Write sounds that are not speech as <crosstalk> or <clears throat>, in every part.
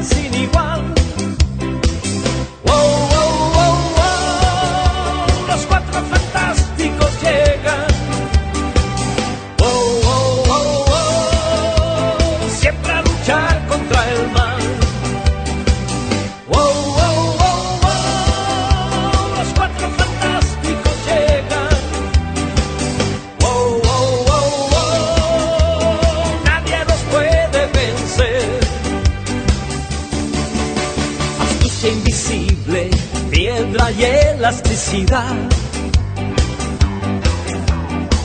poderes sin igual. Elasticidad.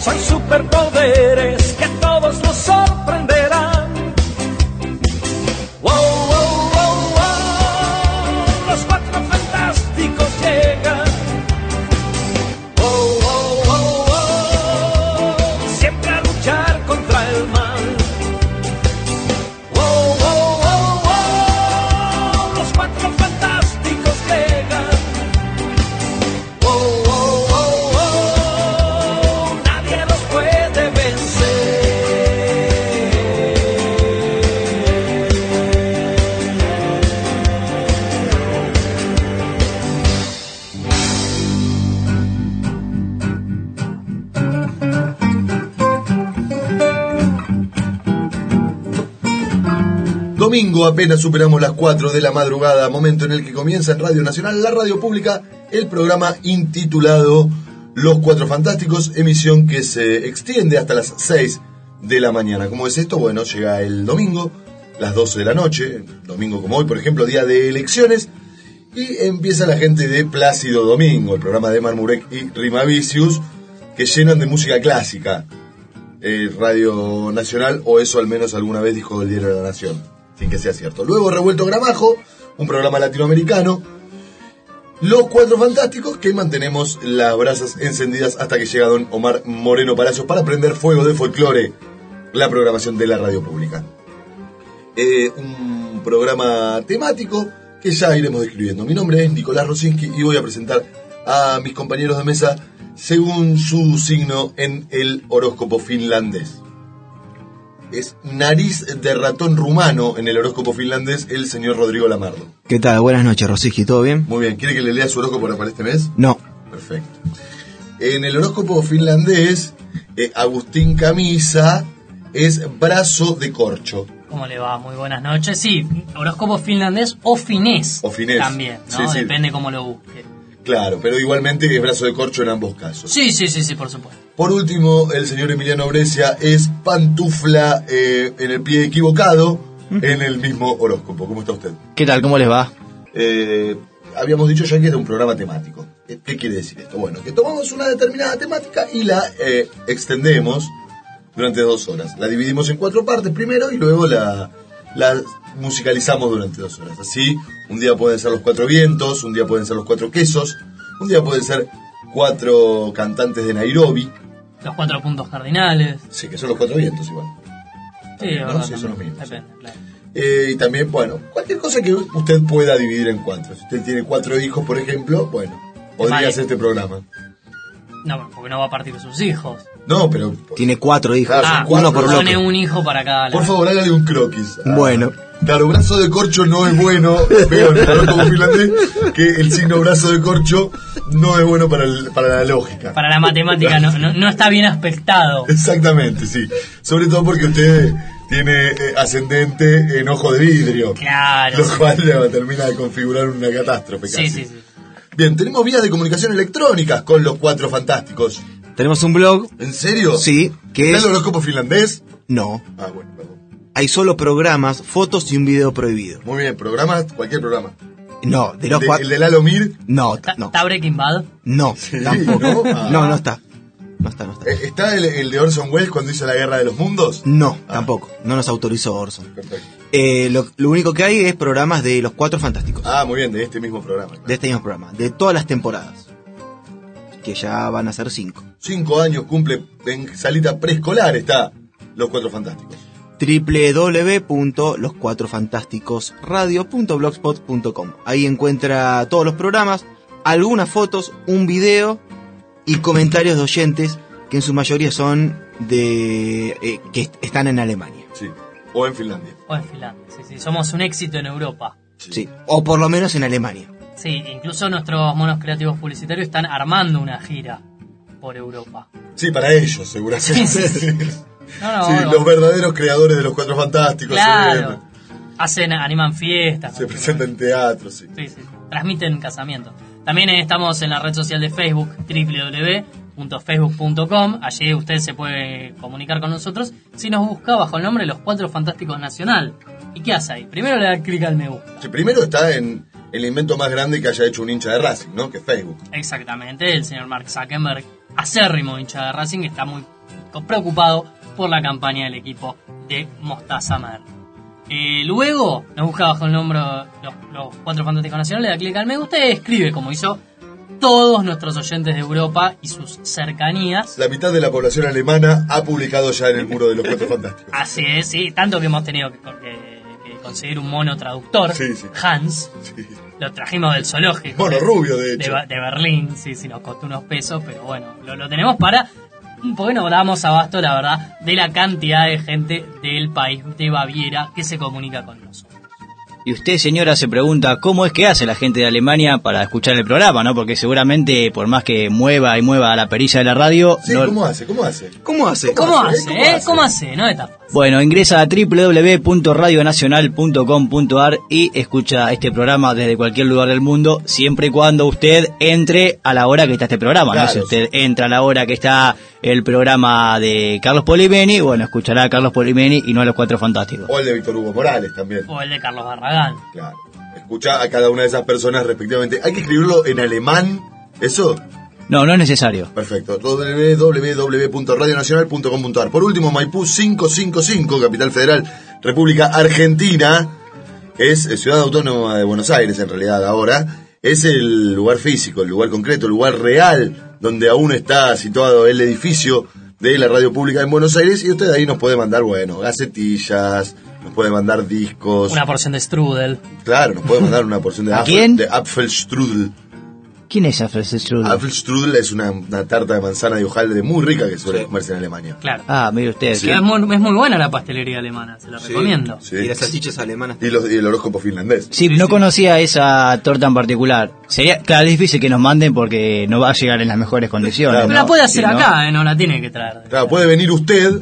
Son superpoderes Domingo apenas superamos las 4 de la madrugada, momento en el que comienza en Radio Nacional, la radio pública, el programa intitulado Los Cuatro Fantásticos, emisión que se extiende hasta las 6 de la mañana. ¿Cómo es esto? Bueno, llega el domingo, las 12 de la noche, domingo como hoy, por ejemplo, día de elecciones, y empieza la gente de Plácido Domingo, el programa de Marmurek y Rimavicius, que llenan de música clásica. eh, Radio Nacional, o eso al menos alguna vez dijo el diario de la Nación, sin que sea cierto. Luego Revuelto Gramajo, un programa latinoamericano. Los Cuatro Fantásticos, que mantenemos las brasas encendidas hasta que llega don Omar Moreno Palacios para prender fuego de folclore, la programación de la radio pública. Eh, un programa temático que ya iremos describiendo. Mi nombre es Nicolás Rosinski y voy a presentar a mis compañeros de mesa según su signo en el horóscopo finlandés. Es nariz de ratón rumano en el horóscopo finlandés el señor Rodrigo Lamardo. ¿Qué tal? Buenas noches, Rosiski, ¿todo bien? Muy bien, ¿quiere que le lea su horóscopo para este mes? No. Perfecto. En el horóscopo finlandés, eh, Agustín Camisa es brazo de corcho. ¿Cómo le va? Muy buenas noches. Sí, horóscopo finlandés o finés. O finés. También, ¿no? Sí, sí. Depende cómo lo busque. Claro, pero igualmente es brazo de corcho en ambos casos. Sí, sí, sí, sí, por supuesto. Por último, el señor Emiliano Brescia es pantufla eh, en el pie equivocado en el mismo horóscopo. ¿Cómo está usted? ¿Qué tal? ¿Cómo les va? Eh, habíamos dicho ya que era un programa temático. ¿Qué quiere decir esto? Bueno, que tomamos una determinada temática y la eh, extendemos durante dos horas. La dividimos en cuatro partes primero y luego la, la musicalizamos durante dos horas. Así, un día pueden ser los cuatro vientos, un día pueden ser los cuatro quesos, un día pueden ser cuatro cantantes de Nairobi. Los cuatro puntos cardinales. Sí, que son los cuatro vientos igual. Sí, ¿no? Sí, son los mismos. Depende, claro. Eh, y también, bueno, cualquier cosa que usted pueda dividir en cuatro. Si usted tiene cuatro hijos, por ejemplo, bueno, podría hacer este programa. No, porque no va a partir de sus hijos. No, pero Tiene cuatro hijos. Claro, son Ah, cuatro uno por pone bloque. un hijo para cada lado. por favor, hágale un croquis. Ah, Bueno. Claro, brazo de corcho no es bueno, veo en el horóscopo finlandés que el signo brazo de corcho no es bueno para, el- para la lógica. Para la matemática no, no, no está bien aspectado. Exactamente, sí. Sobre todo porque usted tiene eh, ascendente en ojo de vidrio. Claro. Lo cual le termina de configurar una catástrofe casi. Sí, sí, sí. Bien, tenemos vías de comunicación electrónicas con los cuatro fantásticos. Tenemos un blog. ¿En serio? Sí, que ¿Está es... el horóscopo finlandés? No. Ah, bueno, perdón. Hay solo programas, fotos y un video prohibido. Muy bien, programa, cualquier programa. No, de los cuatro... el de Lalo Mir, No, ¿Está, no. está Breaking Bad? No, Sí, tampoco. ¿no? Ah. No, no está. No está, no está. eh, ¿está el, el de Orson Welles cuando hizo la Guerra de los Mundos? No, Ah. tampoco. No nos autorizó Orson. Perfecto. Eh, lo, lo único que hay es programas de los Cuatro Fantásticos. Ah, muy bien, de este mismo programa. De este mismo programa. De todas las temporadas. Que ya van a ser cinco. Cinco años cumple en salita preescolar está Los Cuatro Fantásticos. www.loscuatrofantásticosradio.blogspot.com Ahí encuentra todos los programas, algunas fotos, un video y comentarios de oyentes que en su mayoría son de eh, que est- están en Alemania. Sí. O en Finlandia. O en Finlandia, sí, sí. Somos un éxito en Europa. Sí. O por lo menos en Alemania. Sí, incluso nuestros monos creativos publicitarios están armando una gira por Europa. Sí, para ellos, seguramente. Sí, sí, No, no, Sí, no. los verdaderos creadores de Los Cuatro Fantásticos. Claro. Hacen, animan fiestas. se presentan en teatro, sí. Sí, sí. Transmiten casamientos. También estamos en la red social de Facebook, www.facebook.com. Allí usted se puede comunicar con nosotros. Si nos busca bajo el nombre Los Cuatro Fantásticos Nacional. ¿Y qué hace ahí? Primero le da clic al me gusta. Sí, primero está en el invento más grande que haya hecho un hincha de Racing, ¿no? Que es Facebook. Exactamente, el señor Mark Zuckerberg, acérrimo hincha de Racing, está muy preocupado por la campaña del equipo de Mostaza Mer. Eh, luego nos busca bajo el nombre los, los Cuatro Fantásticos Nacionales, le da clic al me gusta y escribe, como hizo todos nuestros oyentes de Europa y sus cercanías. La mitad de la población alemana ha publicado ya en el muro de Los Cuatro Fantásticos. Así es, sí, tanto que hemos tenido que, que- que conseguir un mono traductor, Sí, sí. Hans, Sí. lo trajimos del zoológico. Mono rubio, de hecho. de, de Berlín, sí, sí, nos costó unos pesos, pero bueno, lo, lo tenemos para. Porque no damos abasto, la verdad, de la cantidad de gente del país de Baviera que se comunica con nosotros. Y usted, señora, se pregunta cómo es que hace la gente de Alemania para escuchar el programa, ¿no? Porque seguramente, por más que mueva y mueva la perilla de la radio, Sí, no- ¿cómo hace? ¿Cómo hace? ¿Cómo hace? ¿Cómo hace? hace, ¿Cómo eh? hace? ¿Cómo hace? No está fácil. Bueno, ingresa a www.radionacional.com.ar y escucha este programa desde cualquier lugar del mundo, siempre y cuando usted entre a la hora que está este programa. Claro, ¿no? Si sí. usted entra a la hora que está el programa de Carlos Polimeni, bueno, escuchará a Carlos Polimeni y no a los Cuatro Fantásticos. O el de Víctor Hugo Morales también. O el de Carlos Barragán. Claro. Escucha a cada una de esas personas respectivamente. Hay que escribirlo en alemán. ¿Eso? No, no es necesario. Perfecto. www.radionacional.com.ar. Por último, Maipú 555, Capital Federal, República Argentina. Es eh, Ciudad Autónoma de Buenos Aires, en realidad, ahora. Es el lugar físico, el lugar concreto, el lugar real, donde aún está situado el edificio de la radio pública en Buenos Aires. Y usted ahí nos puede mandar, bueno, gacetillas, nos puede mandar discos. Una porción de strudel. Claro, nos puede mandar una porción de, ¿A Apfel- quién? de Apfelstrudel. ¿Quién es Alfred Strudel? Apfelstrudel es una, una tarta de manzana de hojaldre muy rica que suele comerse en Alemania. Claro. Ah, mire usted. Sí. Es, muy, es muy buena la pastelería alemana, se la recomiendo. Sí. Y las salchichas alemanas. Y, los- y el horóscopo finlandés. Sí, no conocía esa torta en particular. Sería, claro, es difícil que nos manden porque no va a llegar en las mejores condiciones. Claro. Pero la ¿no? puede hacer Sí, ¿no? acá, eh, no la tiene que traer. Claro, puede venir usted,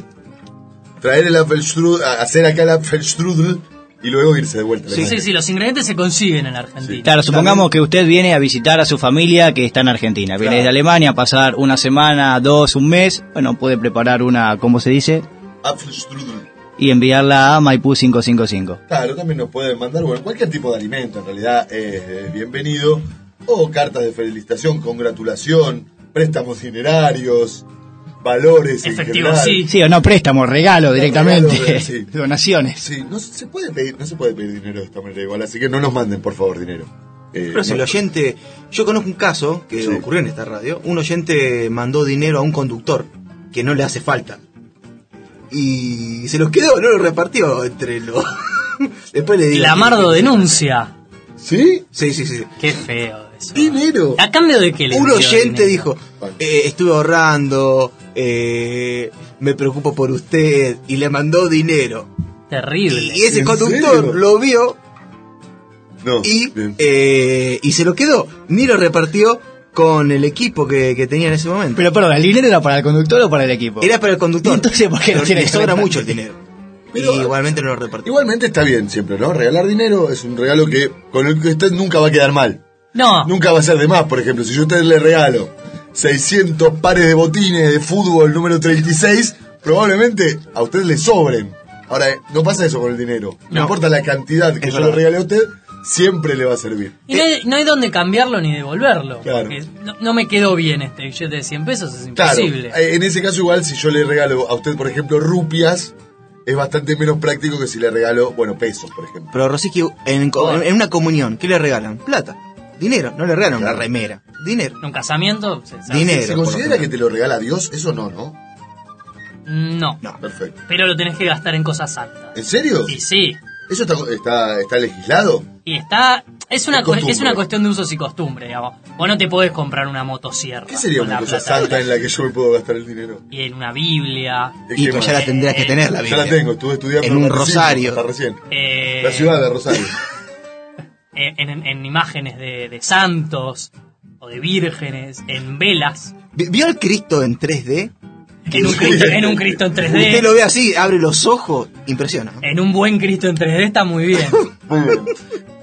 traer el Apfelstrudel, hacer acá el Apfelstrudel y luego irse de vuelta. Sí, sí, sí, los ingredientes se consiguen en Argentina. Claro, supongamos que usted viene a visitar a su familia que está en Argentina. Viene Claro. desde Alemania a pasar una semana, dos, un mes. Bueno, puede preparar una, ¿cómo se dice? Apfelstrudel. Y enviarla a Maipú 555. Claro, también nos pueden mandar bueno, cualquier tipo de alimento, en realidad es eh, bienvenido. O cartas de felicitación, congratulación, préstamos dinerarios, valores. en Efectivo, general. sí. Sí, o no préstamo, regalo directamente. regalo, sí. <laughs> Donaciones. Sí, no se puede pedir, no se puede pedir dinero de esta manera igual, así que no nos manden por favor dinero. Eh, Pero si no- el oyente, yo conozco un caso que Sí. ocurrió en esta radio, un oyente mandó dinero a un conductor que no le hace falta. Y se los quedó, no lo repartió entre los... <laughs> Después le digo... Lamardo denuncia. ¿Sí? Sí, sí, sí. Qué feo eso. Dinero. ¿A cambio de qué le Un oyente dinero? dijo, eh, estuve ahorrando, eh, me preocupo por usted, y le mandó dinero. Terrible. Y ese ¿En conductor serio? lo vio No. y, eh, y se lo quedó. Ni lo repartió con el equipo que, que tenía en ese momento. Pero perdón, ¿el dinero era para el conductor o para el equipo? Era para el conductor. ¿Y entonces por qué no tiene sobra mucho el dinero. Pero- y igualmente no lo repartió. Igualmente está bien siempre, ¿no? Regalar dinero es un regalo que con el que usted nunca va a quedar mal. No, Nunca va a ser de más, por ejemplo, si yo a usted le regalo 600 pares de botines de fútbol número 36, probablemente a usted le sobren. Ahora, no pasa eso con el dinero. No, No. importa la cantidad que Es yo le regale a usted, siempre le va a servir. y no hay, no hay dónde cambiarlo ni devolverlo. Claro. Porque no, no me quedó bien este billete de 100 pesos, es imposible. eh, en ese caso igual si yo le regalo a usted, por ejemplo, rupias, es bastante menos práctico que si le regalo, bueno, pesos, por ejemplo. Pero Rosicky, en, en- en una comunión, ¿qué le regalan? Plata. Dinero. No le regalan una remera. Dinero. En un casamiento, se- Dinero. ¿Se considera que te lo regala Dios? Eso no, ¿no? No. No. Perfecto. Pero lo tenés que gastar en cosas santas. ¿En serio? Y sí. ¿Eso está, está, está legislado? Y está. Es una, Es una cuestión de usos y costumbres, digamos. Vos no te podés comprar una motosierra. ¿Qué sería una cosa santa en la que yo me puedo gastar el dinero? Y en una Biblia. Y pues ya la tendrías que tener, la Ya Biblia. la tengo, estuve estudiando En un rosario. Hasta recién. eh, La ciudad de Rosario. <laughs> eh, en, en- en imágenes de, de santos o de vírgenes, en velas, Vi- ¿Vio al Cristo en 3D? en un, Cristo, en un Cristo en Usted 3D. lo ve así, abre los ojos, impresiona. En un buen Cristo en 3D está muy bien. <laughs> Muy bien.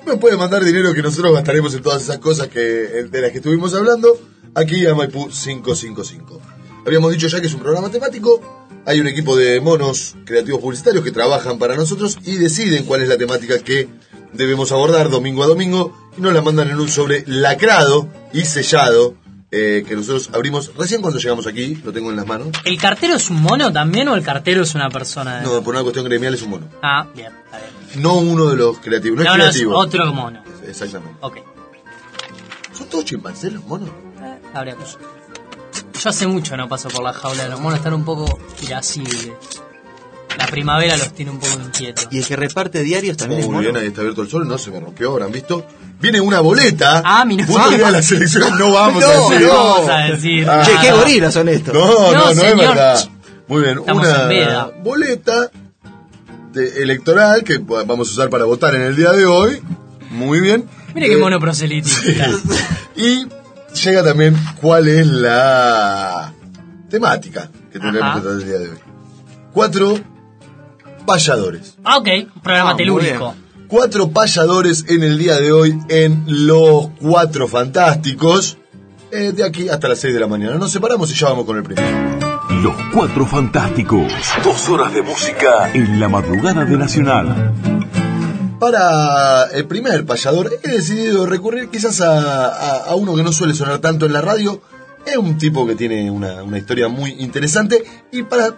Me puede mandar dinero que nosotros gastaremos en todas esas cosas que, de las que estuvimos hablando aquí a Maipú 555. Habíamos dicho ya que es un programa temático. Hay un equipo de monos creativos publicitarios que trabajan para nosotros y deciden cuál es la temática que debemos abordar domingo a domingo y nos la mandan en un sobre lacrado y sellado eh, que nosotros abrimos recién cuando llegamos aquí. Lo tengo en las manos. ¿El cartero es un mono también o el cartero es una persona? de- No, por una cuestión gremial es un mono. Ah, bien, está bien. No uno de los creativos. No, No, es no, es creativo. otro mono. Exactamente. Ok. ¿Son todos chimpancés los monos? Eh, habría que- Yo hace mucho no paso por la jaula de los monos, están un poco irascibles. La primavera los tiene un poco inquietos. Y el que reparte diarios también es Muy bien, ahí está abierto el sol, no se me rompió, habrán visto. Viene una boleta. Ah, mira. Punto día de la <laughs> selección, no vamos No, a decir. No vamos a decir. Ah. Che, qué gorilas son estos. No, no, No, no, es señor. verdad. Muy bien, Estamos una boleta de- electoral que vamos a usar para votar en el día de hoy. Muy bien. Mire qué Eh, mono proselitista. <laughs> Y llega también cuál es la temática que tendremos Ajá. que tratar el día de hoy. Cuatro payadores. Ah, ok, un programa Ah, telúrico. Cuatro payadores en el día de hoy en Los Cuatro Fantásticos. eh, de aquí hasta las 6 de la mañana. Nos separamos y ya vamos con el primero. Los Cuatro Fantásticos. Dos horas de música en la madrugada de Nacional. Para el primer payador he decidido recurrir quizás a, a- a uno que no suele sonar tanto en la radio. Es un tipo que tiene una, una historia muy interesante y para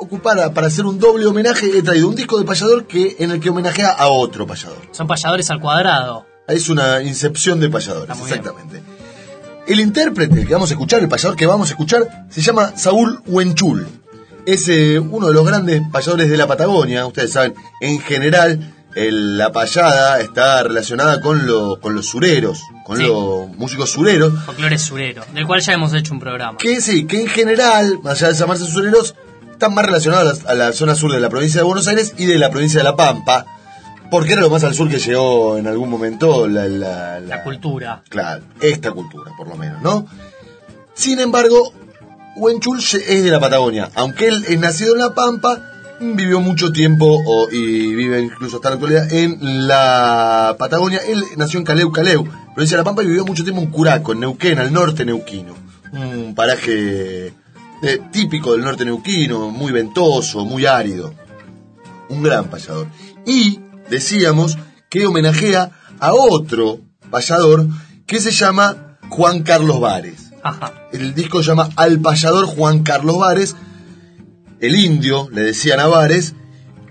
ocupar, para hacer un doble homenaje he traído un disco de payador que, en el que homenajea a otro payador. Son payadores al cuadrado. Es una incepción de payadores, bien. exactamente. El intérprete que vamos a escuchar, el payador que vamos a escuchar, se llama Saúl Huenchul. Es eh, uno de los grandes payadores de la Patagonia. Ustedes saben, en general, el- la payada está relacionada con, lo- con los sureros, con Sí. los músicos sureros. Folclore surero, del cual ya hemos hecho un programa. Que sí, que en general, más allá de llamarse sureros, están más relacionados a la, a la zona sur de la provincia de Buenos Aires y de la provincia de La Pampa. Porque era lo más al sur que llegó en algún momento la, la- La cultura. Claro, esta cultura, por lo menos, ¿no? Sin embargo, Huenchul es de la Patagonia. Aunque él es nacido en La Pampa, vivió mucho tiempo o- y vive incluso hasta la actualidad en la Patagonia. Él nació en Caleu, Caleu, provincia de La Pampa, y vivió mucho tiempo en Curaco, en Neuquén, al norte neuquino. Un paraje eh, típico del norte neuquino, muy ventoso, muy árido. Un gran payador. Y decíamos que homenajea a otro payador que se llama Juan Carlos Vares. Ajá. El disco se llama Al payador Juan Carlos Vares, el indio, le decían a Vares,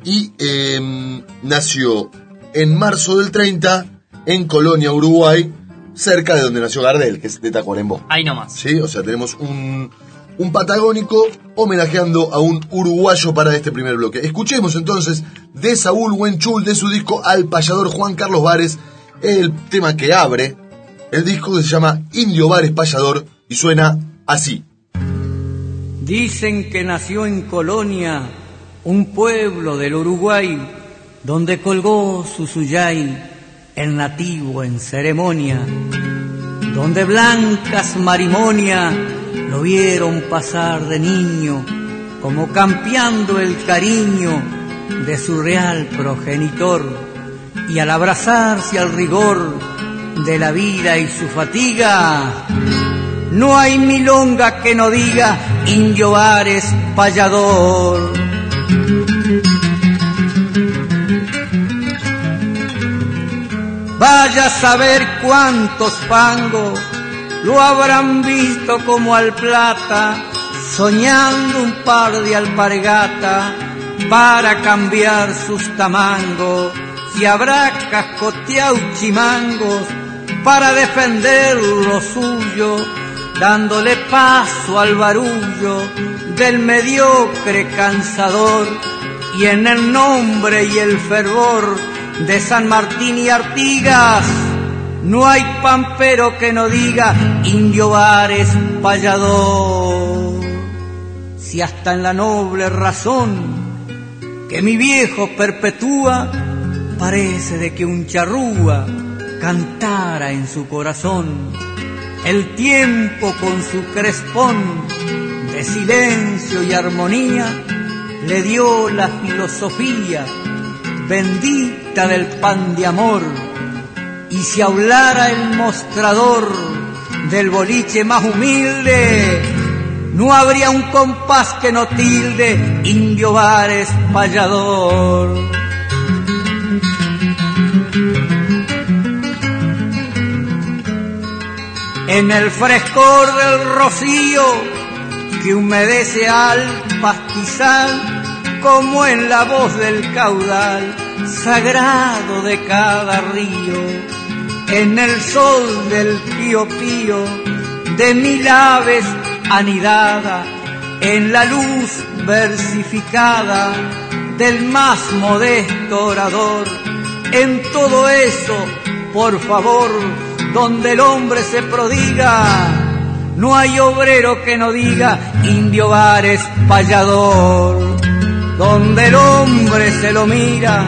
y eh, nació en marzo del 30 en Colonia, Uruguay, cerca de donde nació Gardel, que es de Tacuarembó. Ahí nomás. ¿Sí? O sea, tenemos un, un patagónico homenajeando a un uruguayo para este primer bloque. Escuchemos entonces de Saúl Huenchul, de su disco Al payador Juan Carlos Vares, el tema que abre el disco se llama Indio Vares Payador y suena así. Dicen que nació en Colonia, un pueblo del Uruguay, donde colgó su suyay, el nativo en ceremonia, donde blancas marimonia lo vieron pasar de niño, como campeando el cariño de su real progenitor, y al abrazarse al rigor de la vida y su fatiga, no hay milonga que no diga Indio Ares payador. Vaya a saber cuántos pangos lo habrán visto como al plata, soñando un par de alpargata para cambiar sus tamangos, si habrá cascoteado chimangos para defender lo suyo, dándole paso al barullo del mediocre cansador. Y en el nombre y el fervor de San Martín y Artigas, no hay pampero que no diga indio Vares payador. Si hasta en la noble razón que mi viejo perpetúa, parece de que un charrúa cantara en su corazón. El tiempo con su crespón de silencio y armonía le dio la filosofía bendita del pan de amor. Y si hablara el mostrador del boliche más humilde, no habría un compás que no tilde indio bares. En el frescor del rocío que humedece al pastizal, como en la voz del caudal sagrado de cada río, en el sol del pío pío de mil aves anidada, en la luz versificada del más modesto orador, en todo eso, por favor, donde el hombre se prodiga, no hay obrero que no diga indio bares payador, donde el hombre se lo mira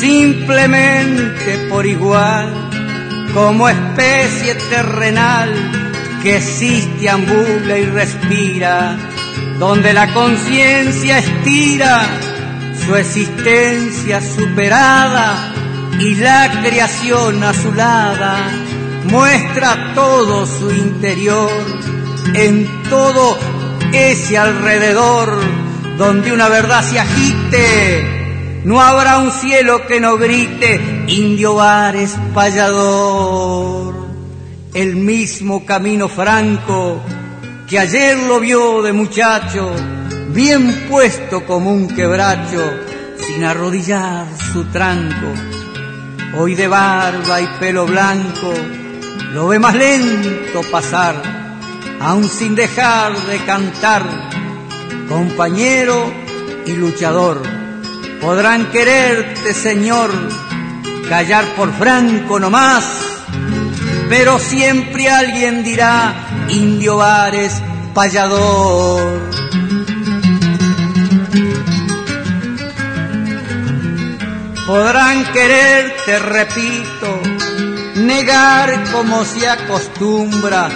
simplemente por igual, como especie terrenal que existe, ambula y respira, donde la conciencia estira su existencia superada y la creación azulada muestra todo su interior en todo ese alrededor donde una verdad se agite, no habrá un cielo que no grite, indio bares payador. El mismo camino franco que ayer lo vio de muchacho, bien puesto como un quebracho, sin arrodillar su tranco. Hoy de barba y pelo blanco, lo ve más lento pasar, aun sin dejar de cantar, compañero y luchador. Podrán quererte, Señor, callar por franco nomás, pero siempre alguien dirá, indio bares, payador. Podrán quererte, repito, negar como se acostumbra,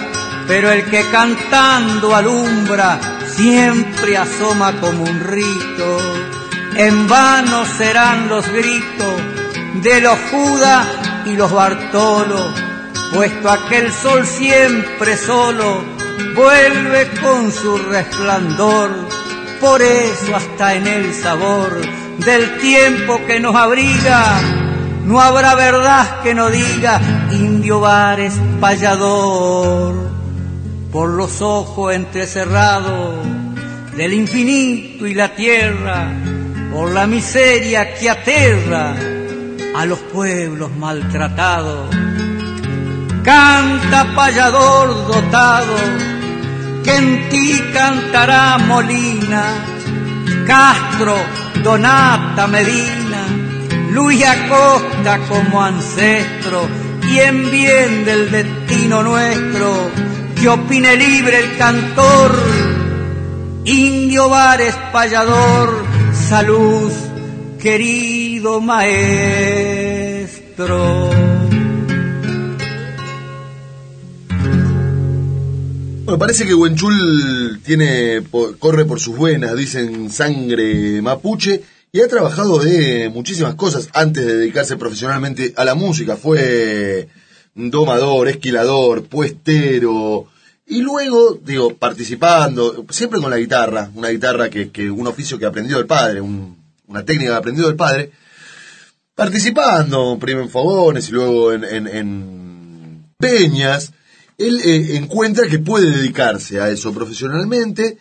pero el que cantando alumbra siempre asoma como un rito. En vano serán los gritos de los Judas y los Bartolo, puesto aquel sol siempre solo vuelve con su resplandor. Por eso hasta en el sabor del tiempo que nos abriga, no habrá verdad que no diga indio bares payador. Por los ojos entrecerrados del infinito y la tierra, por la miseria que aterra a los pueblos maltratados. Canta payador dotado, que en ti cantará Molina, Castro, Donata, Medina, Luis Acosta como ancestro, y en bien del destino nuestro, que opine libre el cantor, Indio Bares Payador, salud, querido maestro. Bueno, parece que Huenchul tiene, corre por sus venas, dicen sangre mapuche, y ha trabajado de muchísimas cosas antes de dedicarse profesionalmente a la música. Fue domador, esquilador, puestero, y luego, digo, participando, siempre con la guitarra, una guitarra que, un oficio que aprendió del padre, un- una técnica que aprendió del padre, participando, primero en fogones y luego en, peñas, él eh, encuentra que puede dedicarse a eso profesionalmente.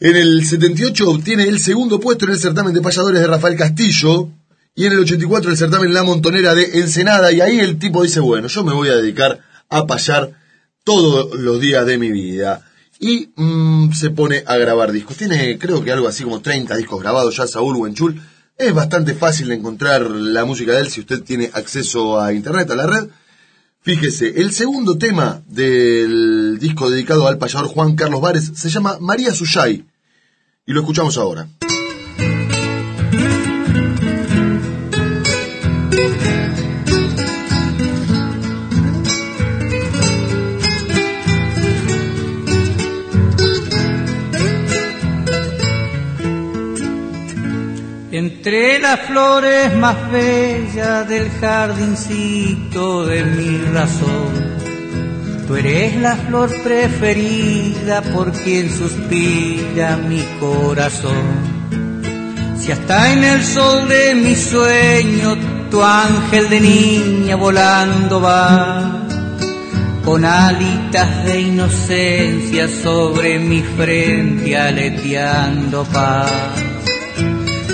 En el 78 obtiene el segundo puesto en el certamen de payadores de Rafael Castillo. Y en el 84 el certamen La Montonera de Ensenada. Y ahí el tipo dice, bueno, yo me voy a dedicar a payar todos los días de mi vida. Y mm, se pone a grabar discos. Tiene creo que algo así como 30 discos grabados ya Saúl Huenchul. Es bastante fácil encontrar la música de él si usted tiene acceso a internet, a la red. Fíjese, el segundo tema del disco dedicado al payador Juan Carlos Vares se llama María Suyay. Y lo escuchamos ahora. Las flores más bellas del jardincito de mi razón, tú eres la flor preferida por quien suspira mi corazón. Si hasta en el sol de mi sueño tu ángel de niña volando va, con alitas de inocencia sobre mi frente aleteando paz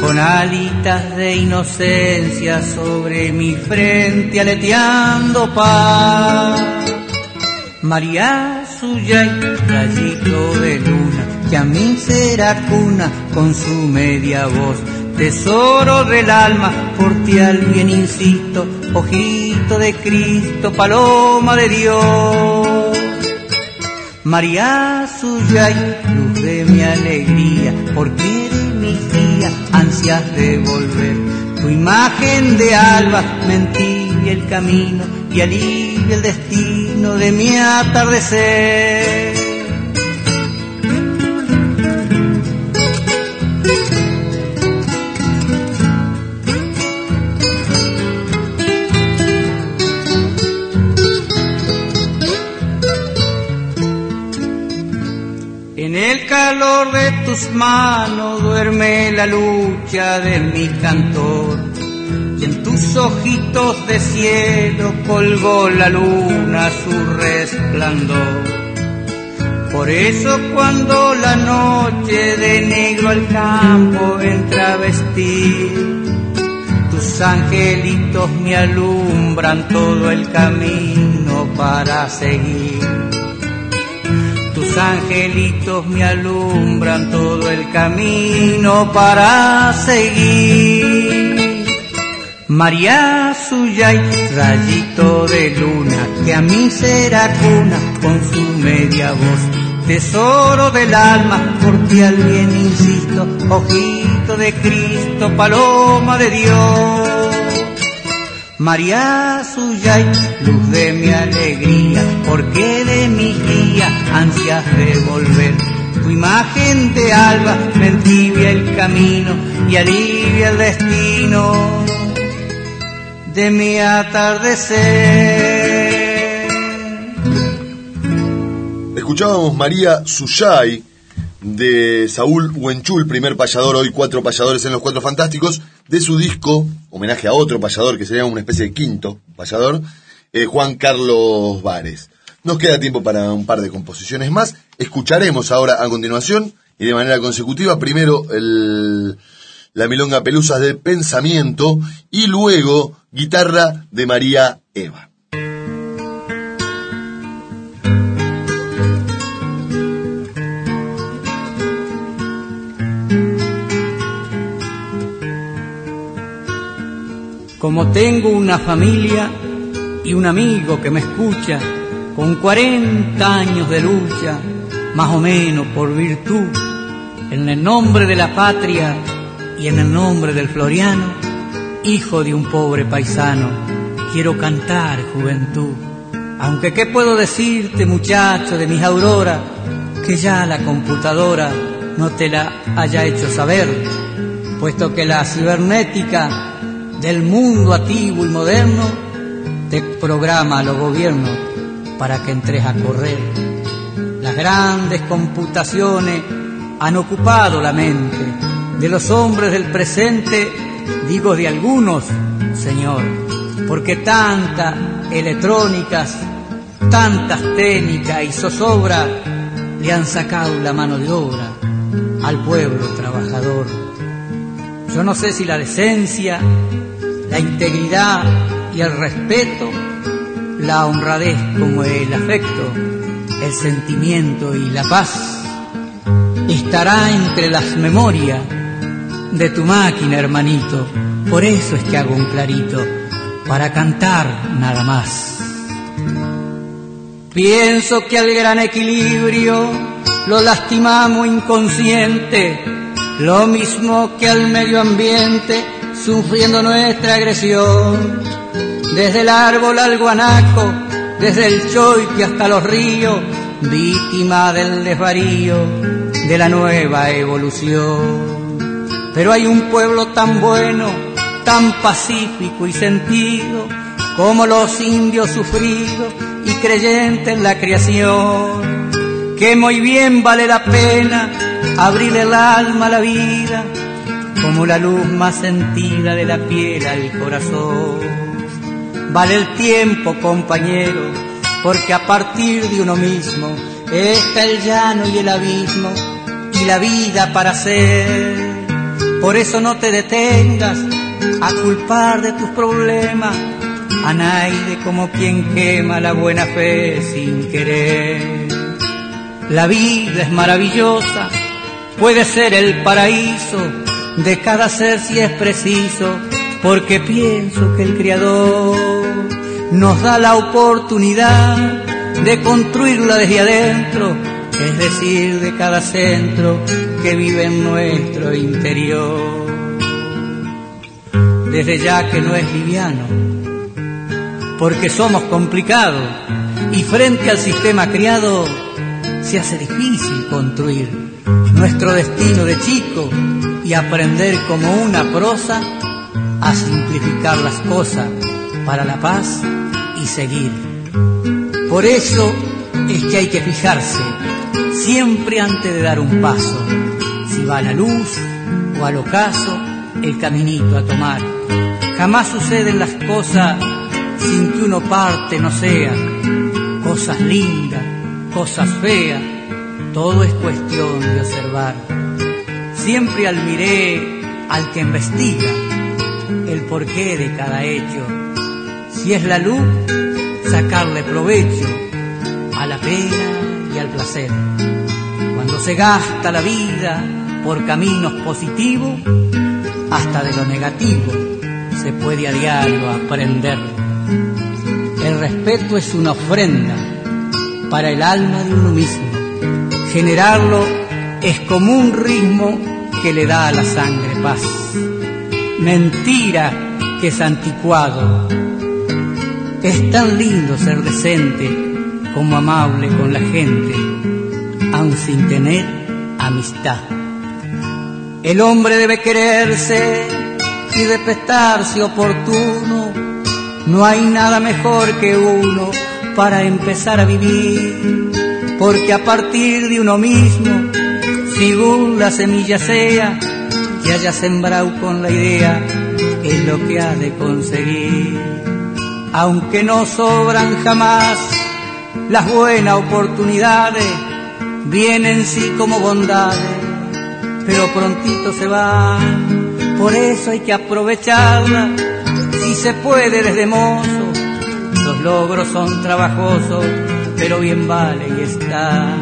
con alitas de inocencia sobre mi frente aleteando paz. María suya y rayito de luna, que a mí será cuna con su media voz. Tesoro del alma, por ti al bien insisto, ojito de Cristo, paloma de Dios. María suya luz de mi alegría, porque ansias de volver. Tu imagen de alba me el camino y alivia el destino de mi atardecer. Calor de tus manos duerme la lucha de mi cantor. Y en tus ojitos de cielo colgó la luna su resplandor. Por eso cuando la noche de negro al campo entra a tus angelitos me alumbran todo el camino para seguir. Angelitos me alumbran todo el camino para seguir. María suya y rayito de luna, que a mí será cuna con su media voz. Tesoro del alma, por ti al bien insisto, ojito de Cristo, paloma de Dios. María suya y luz de mi alegría, porque de mi guía ansias de volver. Tu imagen de alba me entibia el camino y alivia el destino de mi atardecer. Escuchábamos María Suyay de Saúl Huenchul, primer payador, hoy cuatro payadores en los Cuatro Fantásticos, de su disco, homenaje a otro payador que sería una especie de quinto payador, eh, Juan Carlos Vares. Nos queda tiempo para un par de composiciones más. Escucharemos ahora a continuación y de manera consecutiva primero el, la milonga Pelusas de Pensamiento y luego guitarra de María Eva. Como tengo una familia y un amigo que me escucha, con 40 años de lucha, más o menos por virtud, en el nombre de la patria y en el nombre del Floriano, hijo de un pobre paisano, quiero cantar juventud. Aunque qué puedo decirte muchacho de mis auroras, que ya la computadora no te la haya hecho saber, puesto que la cibernética del mundo activo y moderno te programa a los gobiernos para que entres a correr. Las grandes computaciones han ocupado la mente de los hombres del presente, digo de algunos, Señor, porque tantas electrónicas, tantas técnicas y zozobra le han sacado la mano de obra al pueblo trabajador. Yo no sé si la decencia, la integridad y el respeto, la honradez como el afecto, el sentimiento y la paz, estará entre las memorias de tu máquina, hermanito. Por eso es que hago un clarito, para cantar nada más. Pienso que al gran equilibrio lo lastimamos inconsciente, lo mismo que al medio ambiente sufriendo nuestra agresión. Desde el árbol al guanaco, desde el choique hasta los ríos, víctima del desvarío de la nueva evolución. Pero hay un pueblo tan bueno, tan pacífico y sentido, como los indios sufridos y creyentes en la creación, que muy bien vale la pena abrir el alma a la vida, como la luz más sentida de la piel al corazón. Vale el tiempo, compañero, porque a partir de uno mismo está el llano y el abismo y la vida para ser. Por eso no te detengas a culpar de tus problemas a nadie como quien quema la buena fe sin querer. La vida es maravillosa, puede ser el paraíso de cada ser si es preciso, porque pienso que el Creador nos da la oportunidad de construirla desde adentro, es decir, de cada centro que vive en nuestro interior. Desde ya que no es liviano, porque somos complicados y frente al sistema criado se hace difícil construir nuestro destino de chico y aprender como una prosa a simplificar las cosas para la paz y seguir. Por eso es que hay que fijarse siempre antes de dar un paso, si va a la luz o al ocaso, el caminito a tomar. Jamás suceden las cosas sin que uno parte no sea, cosas lindas, cosas feas, todo es cuestión de observar. Siempre admiré al que investiga el porqué de cada hecho. Si es la luz, sacarle provecho a la pena y al placer. Cuando se gasta la vida por caminos positivos, hasta de lo negativo se puede a diario aprender. El respeto es una ofrenda para el alma de uno mismo. Generarlo es como un ritmo que le da a la sangre paz. Mentira que es anticuado. Es tan lindo ser decente como amable con la gente, aun sin tener amistad. El hombre debe quererse y respetarse oportuno. No hay nada mejor que uno para empezar a vivir, porque a partir de uno mismo, según la semilla sea, que haya sembrado con la idea, es lo que ha de conseguir. Aunque no sobran jamás las buenas oportunidades, vienen sí como bondades, pero prontito se van. Por eso hay que aprovecharla, si se puede desde mozo. Los logros son trabajosos, pero bien vale y está.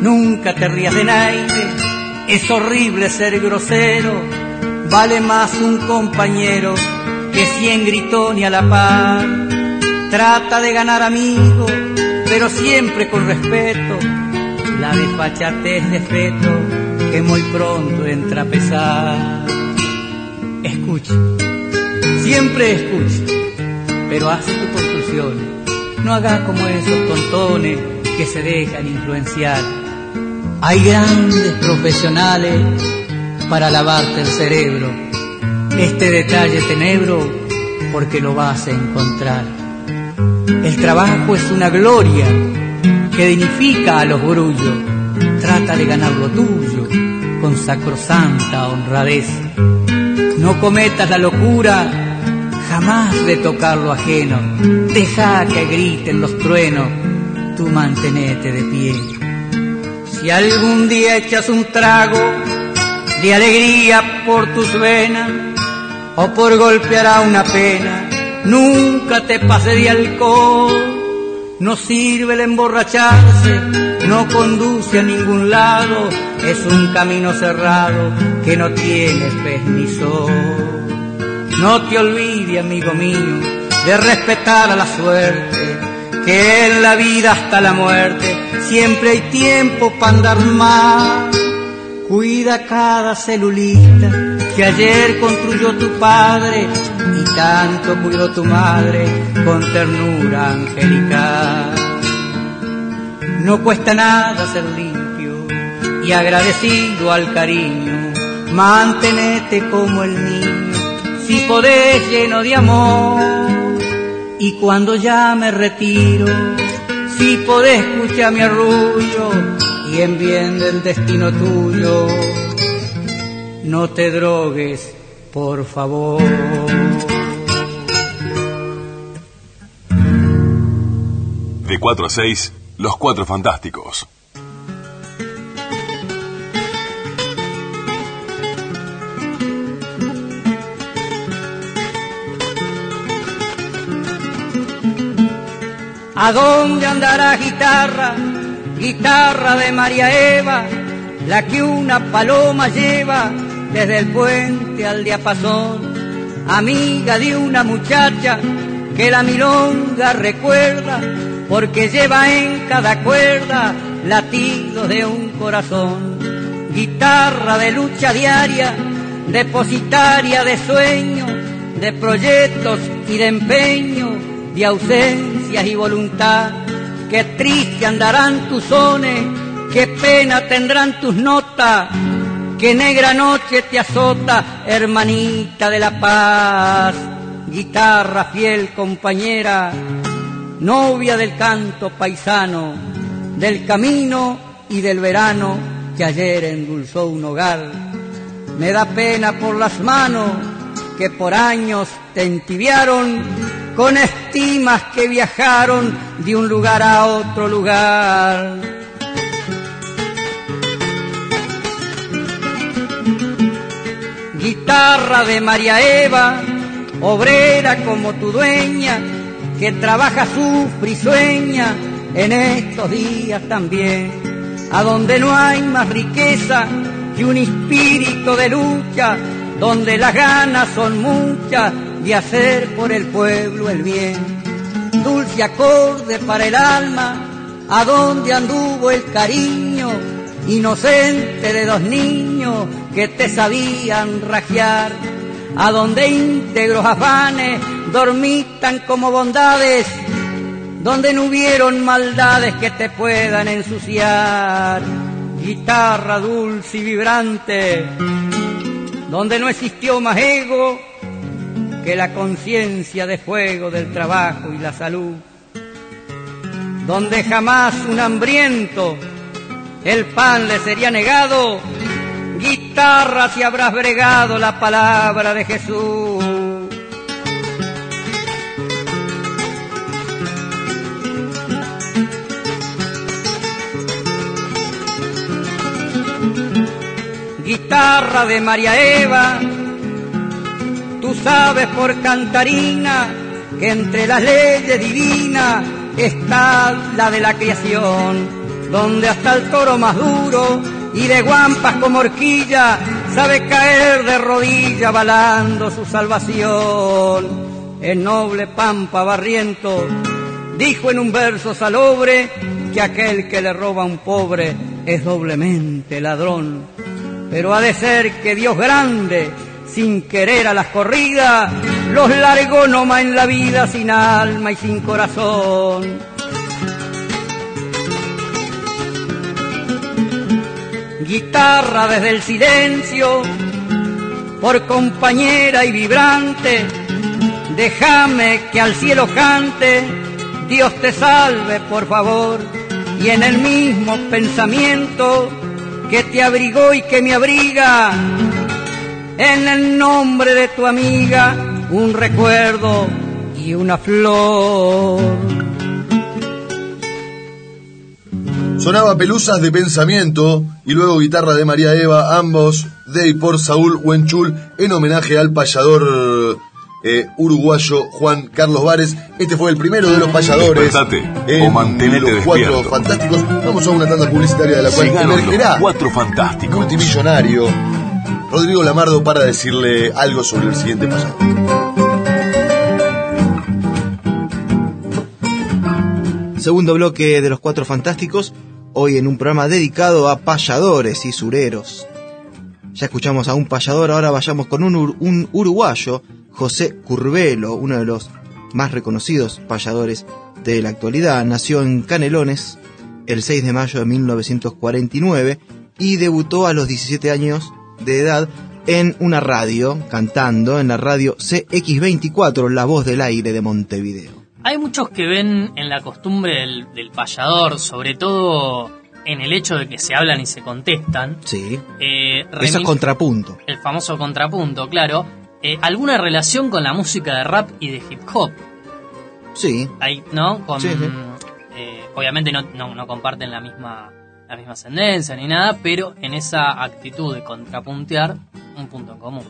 Nunca te rías de nadie, es horrible ser grosero, vale más un compañero que cien gritones a la par. Trata de ganar amigos, pero siempre con respeto. La desfachatez de feto que muy pronto entra a pesar. Escucha, siempre escucha, pero hace tus conclusiones. No hagas como esos tontones que se dejan influenciar. Hay grandes profesionales para lavarte el cerebro. Este detalle tenebro porque lo vas a encontrar. El trabajo es una gloria que dignifica a los grullos. Trata de ganar lo tuyo con sacrosanta honradez. No cometas la locura jamás de tocar lo ajeno. Deja que griten los truenos, tú mantenete de pie. Si algún día echas un trago de alegría por tus venas o por golpear a una pena, nunca te pase de alcohol. No sirve el emborracharse, no conduce a ningún lado, es un camino cerrado que no tiene pez ni sol. No te olvides, amigo mío, de respetar a la suerte, que en la vida hasta la muerte siempre hay tiempo para andar más. Cuida cada celulita que ayer construyó tu padre y tanto cuidó tu madre con ternura angelical. No cuesta nada ser limpio y agradecido al cariño, mantenete como el niño, si podés lleno de amor. Y cuando ya me retiro, si podés escuchar mi arrullo y en bien del destino tuyo, no te drogues, por favor. De 4 a 6, Los Cuatro Fantásticos. ¿A dónde andará guitarra? Guitarra de María Eva, la que una paloma lleva desde el puente al diapasón. Amiga de una muchacha que la milonga recuerda, porque lleva en cada cuerda latidos de un corazón. Guitarra de lucha diaria, depositaria de sueños, de proyectos y de empeño, de y voluntad. Qué triste andarán tus sones, qué pena tendrán tus notas, qué negra noche te azota, hermanita de la paz. Guitarra fiel compañera, novia del canto paisano, del camino y del verano que ayer endulzó un hogar. Me da pena por las manos que por años te entibiaron con estimas que viajaron de un lugar a otro lugar. Guitarra de María Eva, obrera como tu dueña, que trabaja, sufre y sueña en estos días también, a donde no hay más riqueza que un espíritu de lucha, donde las ganas son muchas de hacer por el pueblo el bien. Dulce acorde para el alma, a donde anduvo el cariño, inocente de dos niños que te sabían rajear, a donde íntegros afanes dormitan como bondades, donde no hubieron maldades que te puedan ensuciar. Guitarra dulce y vibrante, donde no existió más ego que la conciencia de fuego del trabajo y la salud, donde jamás un hambriento el pan le sería negado, guitarra si habrás bregado la palabra de Jesús. Guitarra de María Eva, tú sabes por cantarina que entre las leyes divinas está la de la creación, donde hasta el toro más duro y de guampas como horquilla sabe caer de rodilla balando su salvación. El noble Pampa Barriento dijo en un verso salobre que aquel que le roba a un pobre es doblemente ladrón. Pero ha de ser que Dios grande, sin querer a las corridas, los largó nomás en la vida sin alma y sin corazón. Guitarra desde el silencio, por compañera y vibrante, déjame que al cielo cante, Dios te salve por favor, y en el mismo pensamiento que te abrigó y que me abriga, en el nombre de tu amiga, un recuerdo y una flor. Sonaba Pelusas de Pensamiento y luego guitarra de María Eva, ambos de y por Saúl Huenchul en homenaje al payador eh, uruguayo Juan Carlos Vares. Este fue el primero de los payadores. Despertate en o mantenete los cuatro fantásticos. Vamos a una tanda publicitaria de la cual emergerá cuatro fantásticos. multimillonario Rodrigo Lamardo para decirle algo sobre el siguiente payador. Segundo bloque de los Cuatro Fantásticos, hoy en un programa dedicado a payadores y sureros. Ya escuchamos a un payador, ahora vayamos con un uruguayo, José Curvelo, uno de los más reconocidos payadores de la actualidad. Nació en Canelones el 6 de mayo de 1949 y debutó a los 17 años de edad en una radio, cantando en la radio CX24, La Voz del Aire de Montevideo. Hay muchos que ven en la costumbre del, del payador, sobre todo en el hecho de que se hablan y se contestan, Sí, eh, eso es contrapunto. el famoso contrapunto, claro, eh, alguna relación con la música de rap y de hip hop. Sí, Hay, ¿no? Con, Sí, sí. eh, obviamente no, no, no comparten la misma, la misma ascendencia ni nada, pero en esa actitud de contrapuntear, un punto en común.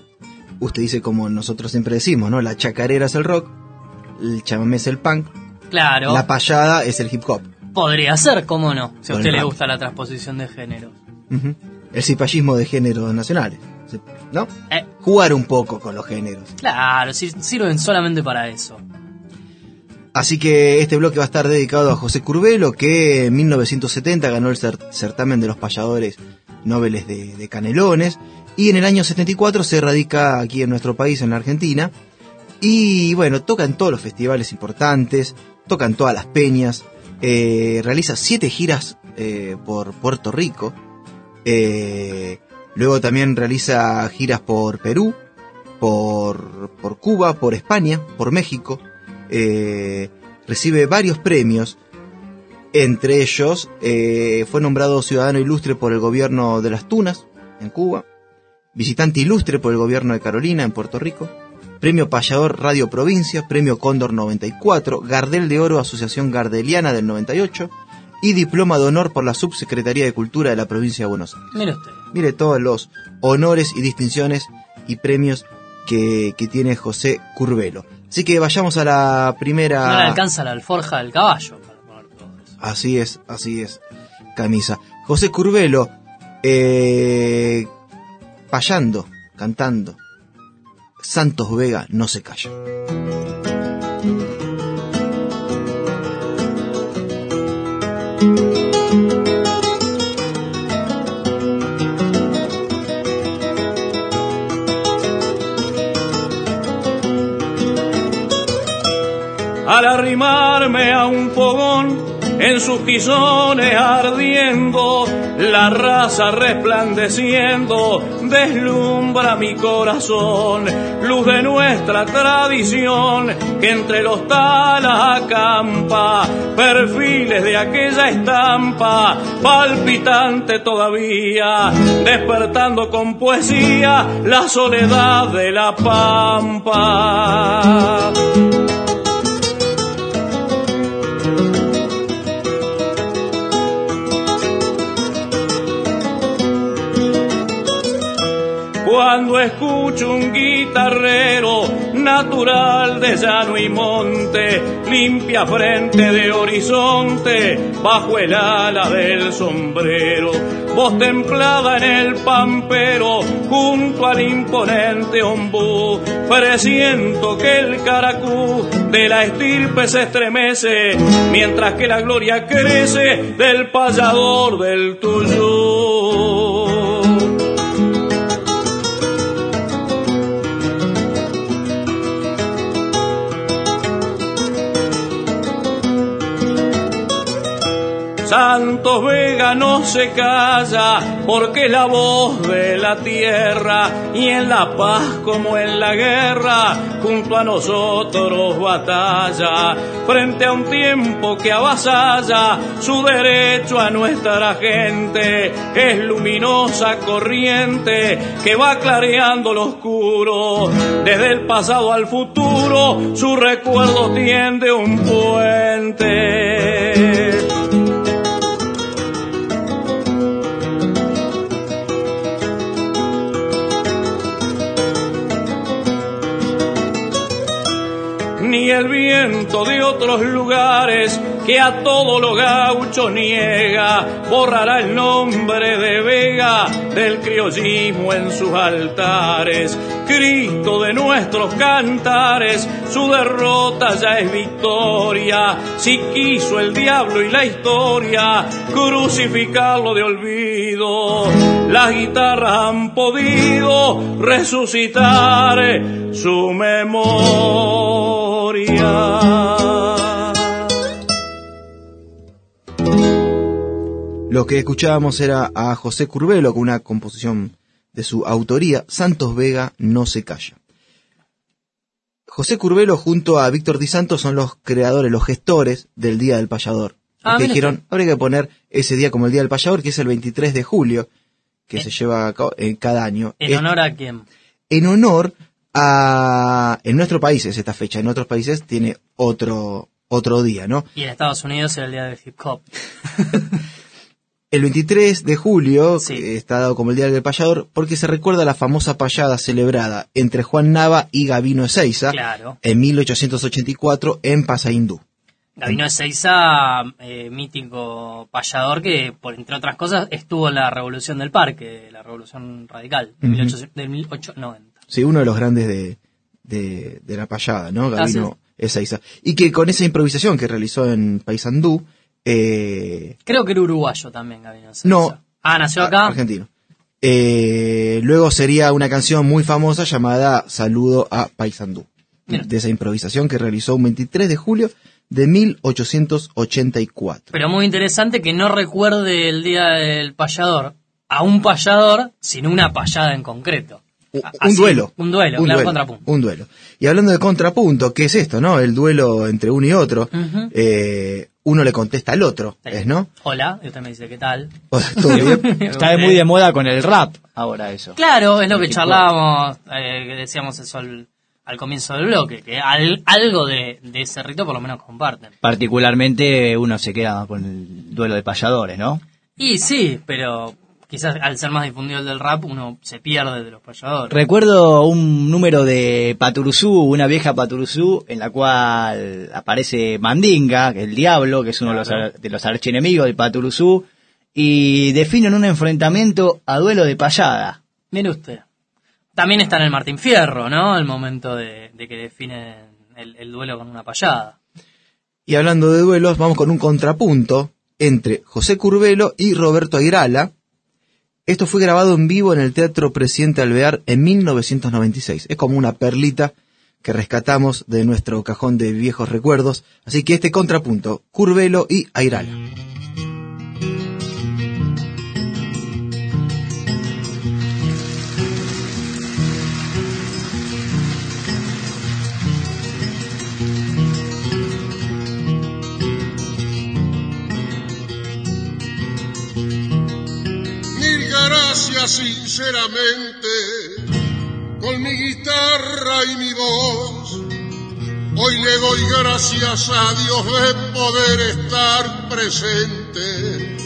usted dice como nosotros siempre decimos, ¿no? La chacarera es el rock, el chamamé es el punk, Claro, la payada es el hip hop. podría ser, ¿cómo no? Si a usted le gusta la transposición de género. Ujú. El cipallismo de géneros nacionales, ¿no? Eh, Jugar un poco con los géneros. claro, si- sirven solamente para eso. Así que este bloque va a estar dedicado a José Curvelo, que en 1970 ganó el cer- certamen de los payadores nobles de, Canelones, y en el año 74 se radica aquí en nuestro país, en la Argentina, y bueno, toca en todos los festivales importantes, toca en todas las peñas, eh, realiza siete giras eh, por Puerto Rico, eh, luego también realiza giras por Perú, por Cuba, por España, por México, eh, recibe varios premios, entre ellos eh, fue nombrado ciudadano ilustre por el gobierno de las Tunas, en Cuba, visitante ilustre por el gobierno de Carolina, en Puerto Rico, premio Payador Radio Provincia, premio Cóndor 94, Gardel de Oro Asociación Gardeliana del 98 y diploma de honor por la Subsecretaría de Cultura de la provincia de Buenos Aires. Mire usted. Mire todos los honores y distinciones y premios que, que tiene José Curvelo. Así que vayamos a la primera... No le alcanza la alforja del caballo para poner todo eso. Así es, así es, camisa. José Curvelo, eh, payando, cantando. Santos Vega no se calla. Al arrimarme a un fogón en sus tizones ardiendo, la raza resplandeciendo, deslumbra mi corazón, luz de nuestra tradición, que entre los talas acampa, perfiles de aquella estampa, palpitante todavía, despertando con poesía la soledad de la pampa. Cuando escucho un guitarrero natural de llano y monte, limpia frente de horizonte, bajo el ala del sombrero, voz templada en el pampero, junto al imponente ombú, presiento que el caracú de la estirpe se estremece, mientras que la gloria crece del payador del Tuyú. Santos Vega no se calla porque la voz de la tierra y en la paz como en la guerra junto a nosotros batalla. Frente a un tiempo que avasalla su derecho a nuestra gente es luminosa corriente que va clareando lo oscuro. Desde el pasado al futuro su recuerdo tiende un puente de otros lugares que a todo lo gaucho niega, borrará el nombre de Vega del criollismo en sus altares. Cristo de nuestros cantares, su derrota ya es victoria. Si quiso el diablo y la historia crucificarlo de olvido, las guitarras han podido resucitar su memoria. Lo que escuchábamos era a José Curbelo con una composición de su autoría, Santos Vega no se calla. José Curbelo junto a Víctor Di Santo son los creadores, los gestores del Día del Payador. Ah, que dijeron, habría que poner ese día como el Día del Payador, que es el 23 de julio, que se lleva a cabo eh, cada año. ¿En Es- honor a quién? en honor a... En nuestro país es esta fecha, en otros países tiene otro, otro día, ¿no? Y en Estados Unidos era el día del hip hop. <laughs> El 23 de julio Sí. eh, está dado como el Día del Payador porque se recuerda la famosa payada celebrada entre Juan Nava y Gavino Ezeiza Claro. en 1884 en Pasaindú. Gabino Ezeiza, eh, mítico payador que, por entre otras cosas, estuvo en la Revolución del Parque, la Revolución Radical, de, Ujú. 1800 de 1890. Sí, uno de los grandes de, de, de la payada, ¿no? Ah, Gavino Ezeiza. Y que con esa improvisación que realizó en Paysandú, eh, Creo que era uruguayo también, Gabino. No. Ah, nació acá. argentino. Eh, luego sería una canción muy famosa llamada Saludo a Paysandú. Mira. De esa improvisación que realizó un 23 de julio de 1884. Pero muy interesante que no recuerde el día del payador a un payador, sino una payada en concreto. Un, así, duelo. Un duelo, un claro, duelo, contrapunto. Un duelo. Y hablando de contrapunto, ¿qué es esto, no? El duelo entre uno y otro. Eh, uno le contesta al otro. ¿es, no? Hola, y usted me dice, ¿qué tal? <laughs> ¿Todo bien? Está muy de moda con el rap ahora eso. Claro, es lo que charlábamos, eh, que decíamos eso al, al comienzo del bloque, que al- algo de, de ese rito por lo menos comparten. Particularmente uno se queda con el duelo de payadores, ¿no? Y sí, pero quizás al ser más difundido el del rap uno se pierde de los payadores. Recuerdo un número de Paturuzú, una vieja Paturuzú, en la cual aparece Mandinga, que es el diablo, que es uno de los, ar- de los archienemigos de Paturuzú, y definen un enfrentamiento a duelo de payada. Mire usted. También está en el Martín Fierro, ¿no? El momento de, de que definen el, el duelo con una payada. Y hablando de duelos, vamos con un contrapunto entre José Curbelo y Roberto Airala. Esto fue grabado en vivo en el Teatro Presidente Alvear en 1996. Es como una perlita que rescatamos de nuestro cajón de viejos recuerdos. Así que este contrapunto, Curbelo y Airala. Gracias sinceramente con mi guitarra y mi voz. Hoy le doy gracias a Dios de poder estar presente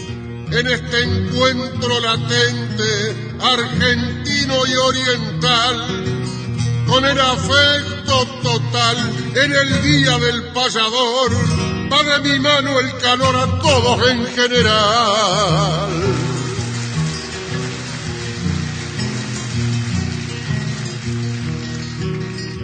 en este encuentro latente argentino y oriental con el afecto total en el día del payador va de mi mano el calor a todos en general.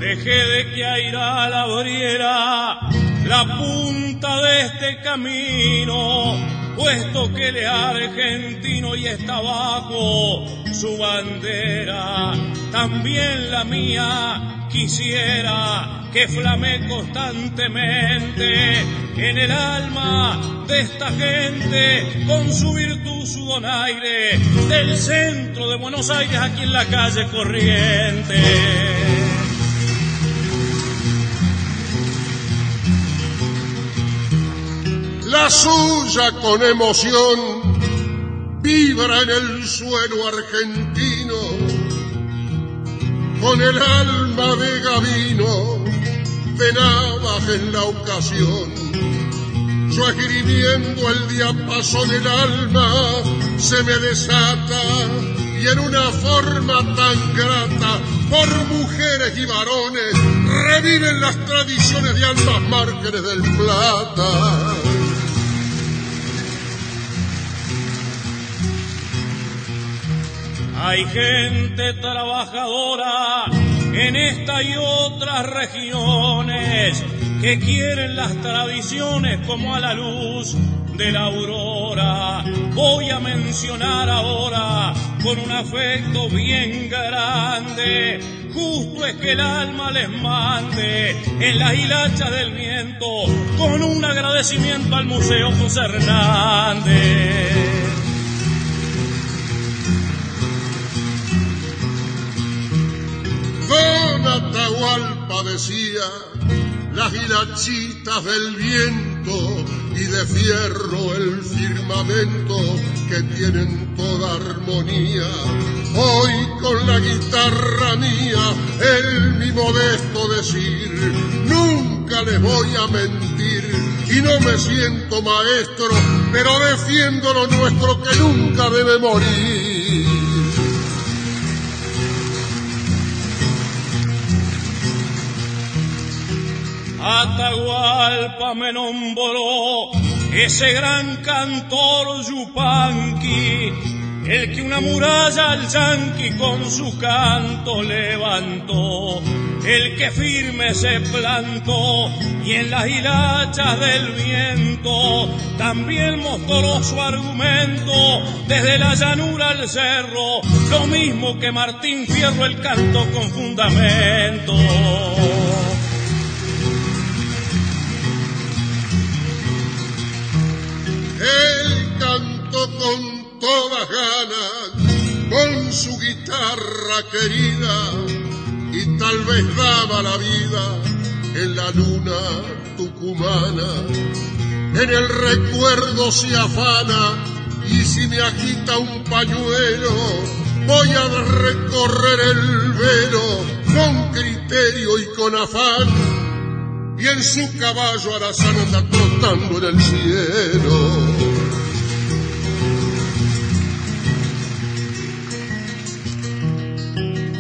Dejé de que Aira la abriera la punta de este camino, puesto que él es argentino y está bajo su bandera. También la mía quisiera que flame constantemente en el alma de esta gente con su virtud, su donaire, del centro de Buenos Aires aquí en la calle corriente. La suya con emoción vibra en el suelo argentino, con el alma de Gavino, de Navas en la ocasión. Yo esgrimiendo el diapasón del alma se me desata y en una forma tan grata por mujeres y varones reviven las tradiciones de ambas márgenes del Plata. Hay gente trabajadora en esta y otras regiones que quieren las tradiciones como a la luz de la aurora. Voy a mencionar ahora con un afecto bien grande. Justo es que el alma les mande en las hilachas del viento con un agradecimiento al Museo José Hernández. Don Atahualpa decía, las hilachitas del viento y de fierro el firmamento que tienen toda armonía. Hoy con la guitarra mía, el mi modesto decir, nunca les voy a mentir y no me siento maestro, pero defiendo lo nuestro que nunca debe morir. Atahualpa me nombró ese gran cantor Yupanqui, el que una muralla al yanqui con su canto levantó, el que firme se plantó y en las hilachas del viento también mostró su argumento desde la llanura al cerro, lo mismo que Martín Fierro el canto con fundamento. Él cantó con todas ganas, con su guitarra querida, y tal vez daba la vida en la luna tucumana. En el recuerdo se afana, y si me agita un pañuelo, voy a recorrer el velo con criterio y con afán y en su caballo Arazán anda trotando en el cielo.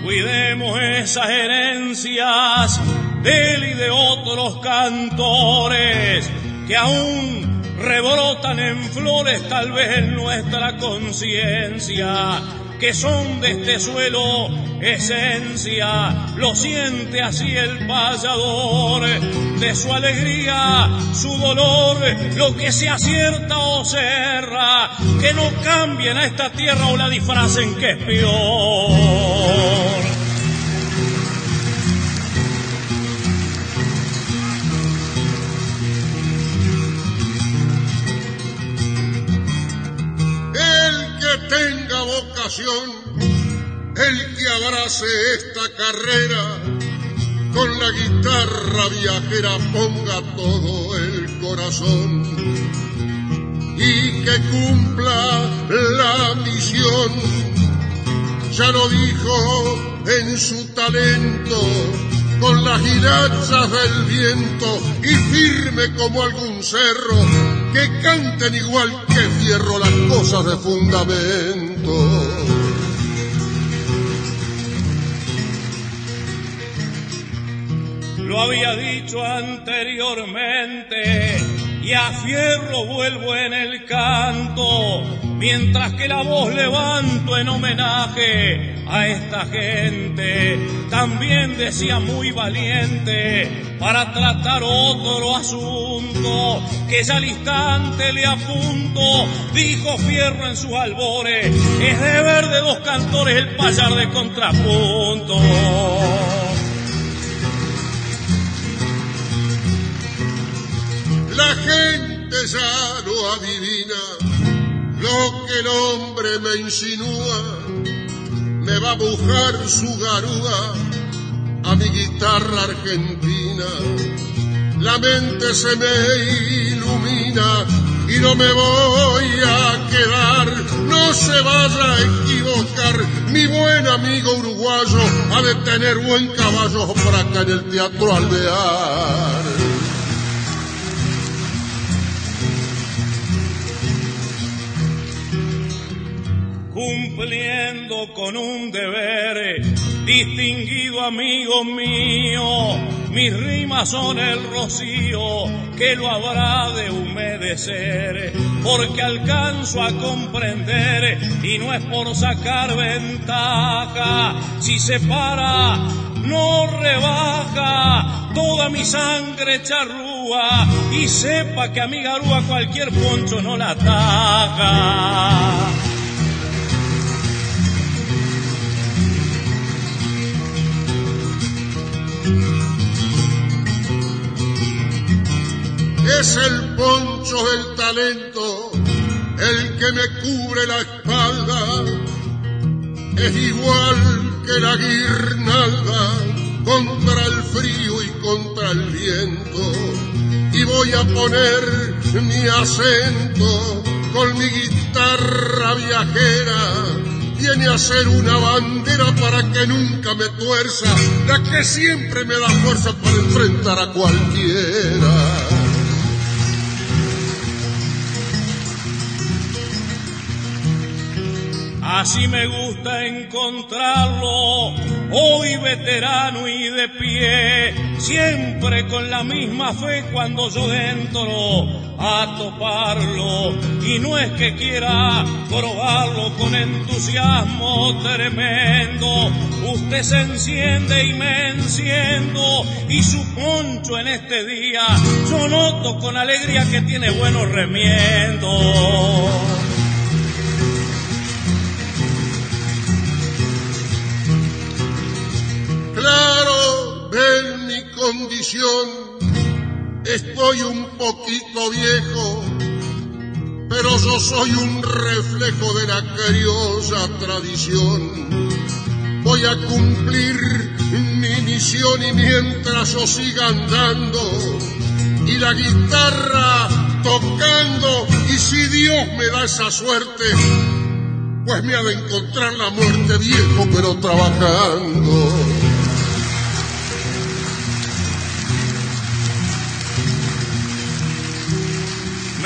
Cuidemos esas herencias de él y de otros cantores que aún rebrotan en flores tal vez en nuestra conciencia que son de este suelo esencia, lo siente así el payador, de su alegría, su dolor, lo que se acierta o se erra, que no cambien a esta tierra o la disfracen que es peor. El que tenga vocación, el que abrace esta carrera, con la guitarra viajera ponga todo el corazón y que cumpla la misión. Ya lo dijo en su talento, con las hilachas del viento y firme como algún cerro, que canten igual que fierro las cosas de fundamento. Lo había dicho anteriormente y a fierro vuelvo en el canto, mientras que la voz levanto en homenaje a esta gente. También decía muy valiente para tratar otro asunto, que ya al instante le apunto, dijo fierro en sus albores, es deber de dos cantores el payar de contrapunto. La gente ya no adivina lo que el hombre me insinúa. Me va a buscar su garúa a mi guitarra argentina. La mente se me ilumina y no me voy a quedar. No se vaya a equivocar, mi buen amigo uruguayo ha de tener buen caballo para acá en el teatro alvear. Cumpliendo con un deber, distinguido amigo mío, mis rimas son el rocío que lo habrá de humedecer, porque alcanzo a comprender y no es por sacar ventaja, si se para, no rebaja toda mi sangre charrúa y sepa que a mi garúa cualquier poncho no la ataca. Es el poncho del talento el que me cubre la espalda. Es igual que la guirnalda contra el frío y contra el viento. Y voy a poner mi acento con mi guitarra viajera. Viene a ser una bandera para que nunca me tuerza, la que siempre me da fuerza para enfrentar a cualquiera. Así me gusta encontrarlo, hoy veterano y de pie, siempre con la misma fe cuando yo entro a toparlo. Y no es que quiera probarlo con entusiasmo tremendo, usted se enciende y me enciendo, y su poncho en este día, yo noto con alegría que tiene buenos remiendos. Claro en mi condición. Estoy un poquito viejo, pero yo soy un reflejo de la criosa tradición. Voy a cumplir mi misión y mientras yo siga andando y la guitarra tocando y si Dios me da esa suerte, pues me ha de encontrar la muerte viejo pero trabajando.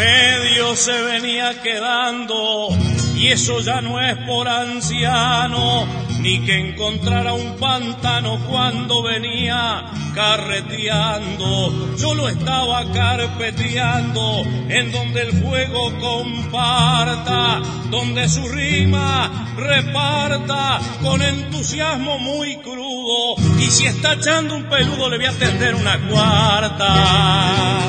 Medio se venía quedando y eso ya no es por anciano, ni que encontrara un pantano cuando venía carreteando. Yo lo estaba carpeteando en donde el fuego comparta, donde su rima reparta con entusiasmo muy crudo. Y si está echando un peludo le voy a tender una cuarta.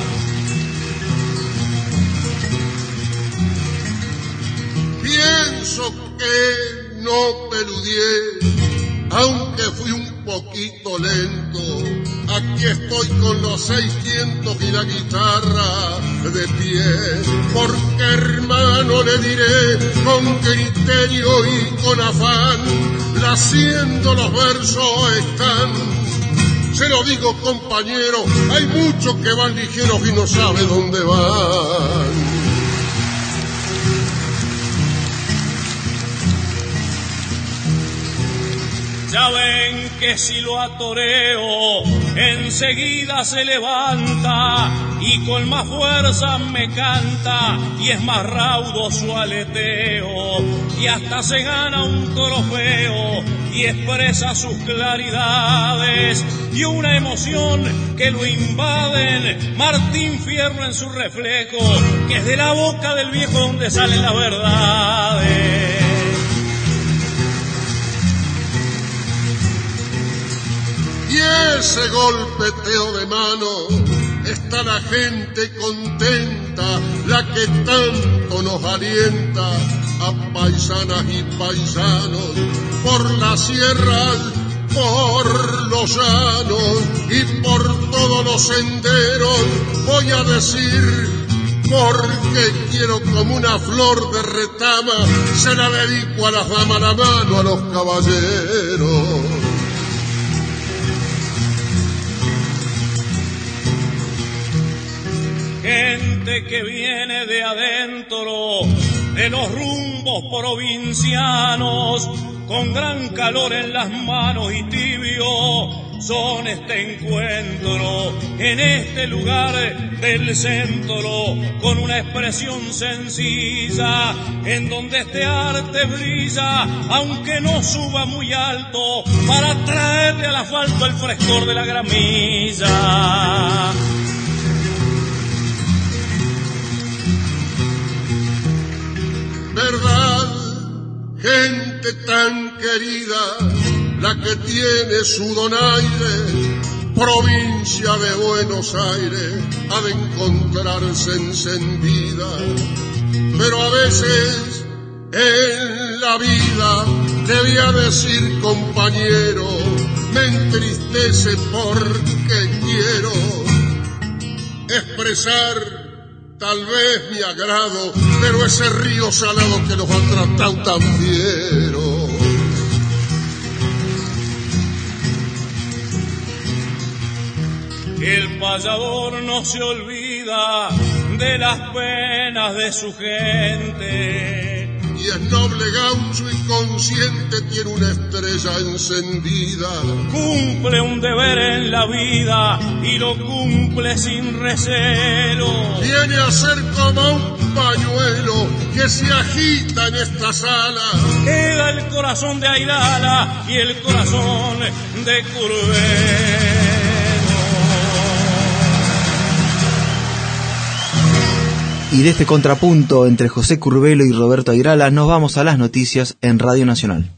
Pienso que no peludié, aunque fui un poquito lento. Aquí estoy con los 600 y la guitarra de pie, porque hermano le diré con criterio y con afán, haciendo los versos están. Se lo digo compañero, hay muchos que van ligeros y no saben dónde van. Ya ven que si lo atoreo, enseguida se levanta y con más fuerza me canta y es más raudo su aleteo y hasta se gana un trofeo y expresa sus claridades y una emoción que lo invaden Martín Fierro en su reflejo que es de la boca del viejo donde salen las verdades. Y ese golpeteo de mano está la gente contenta, la que tanto nos alienta a paisanas y paisanos por las sierras, por los llanos y por todos los senderos. Voy a decir porque quiero como una flor de retama, se la dedico a las damas, la mano a los caballeros. Gente que viene de adentro, de los rumbos provincianos, con gran calor en las manos y tibio, son este encuentro en este lugar del centro con una expresión sencilla en donde este arte brilla aunque no suba muy alto para traerle al asfalto el frescor de la gramilla. Verdad, gente tan querida, la que tiene su donaire, provincia de Buenos Aires, ha de encontrarse encendida, pero a veces en la vida debía decir compañero, me entristece porque quiero expresar tal vez mi agrado, pero ese río salado que nos ha tratado tan fiero. El payador no se olvida de las penas de su gente. Y es noble gaucho y consciente, tiene una estrella encendida. Cumple un deber en la vida y lo cumple sin recelo. Viene a ser como un pañuelo que se agita en esta sala. Queda el corazón de Airala y el corazón de Curvelo. Y de este contrapunto entre José Curbelo y Roberto Ayrala nos vamos a las noticias en Radio Nacional.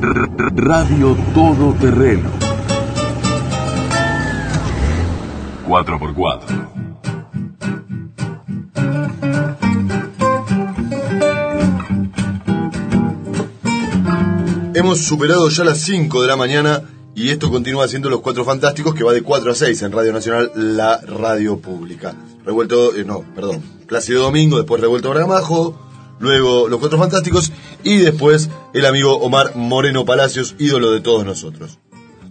Radio Todo Terreno. 4x4. Hemos superado ya las 5 de la mañana y esto continúa siendo Los Cuatro Fantásticos que va de 4 a 6 en Radio Nacional, la radio pública. Revuelto, eh, no, perdón, Plácido Domingo, después Revuelto Bramajo, luego Los Cuatro Fantásticos y después el amigo Omar Moreno Palacios, ídolo de todos nosotros.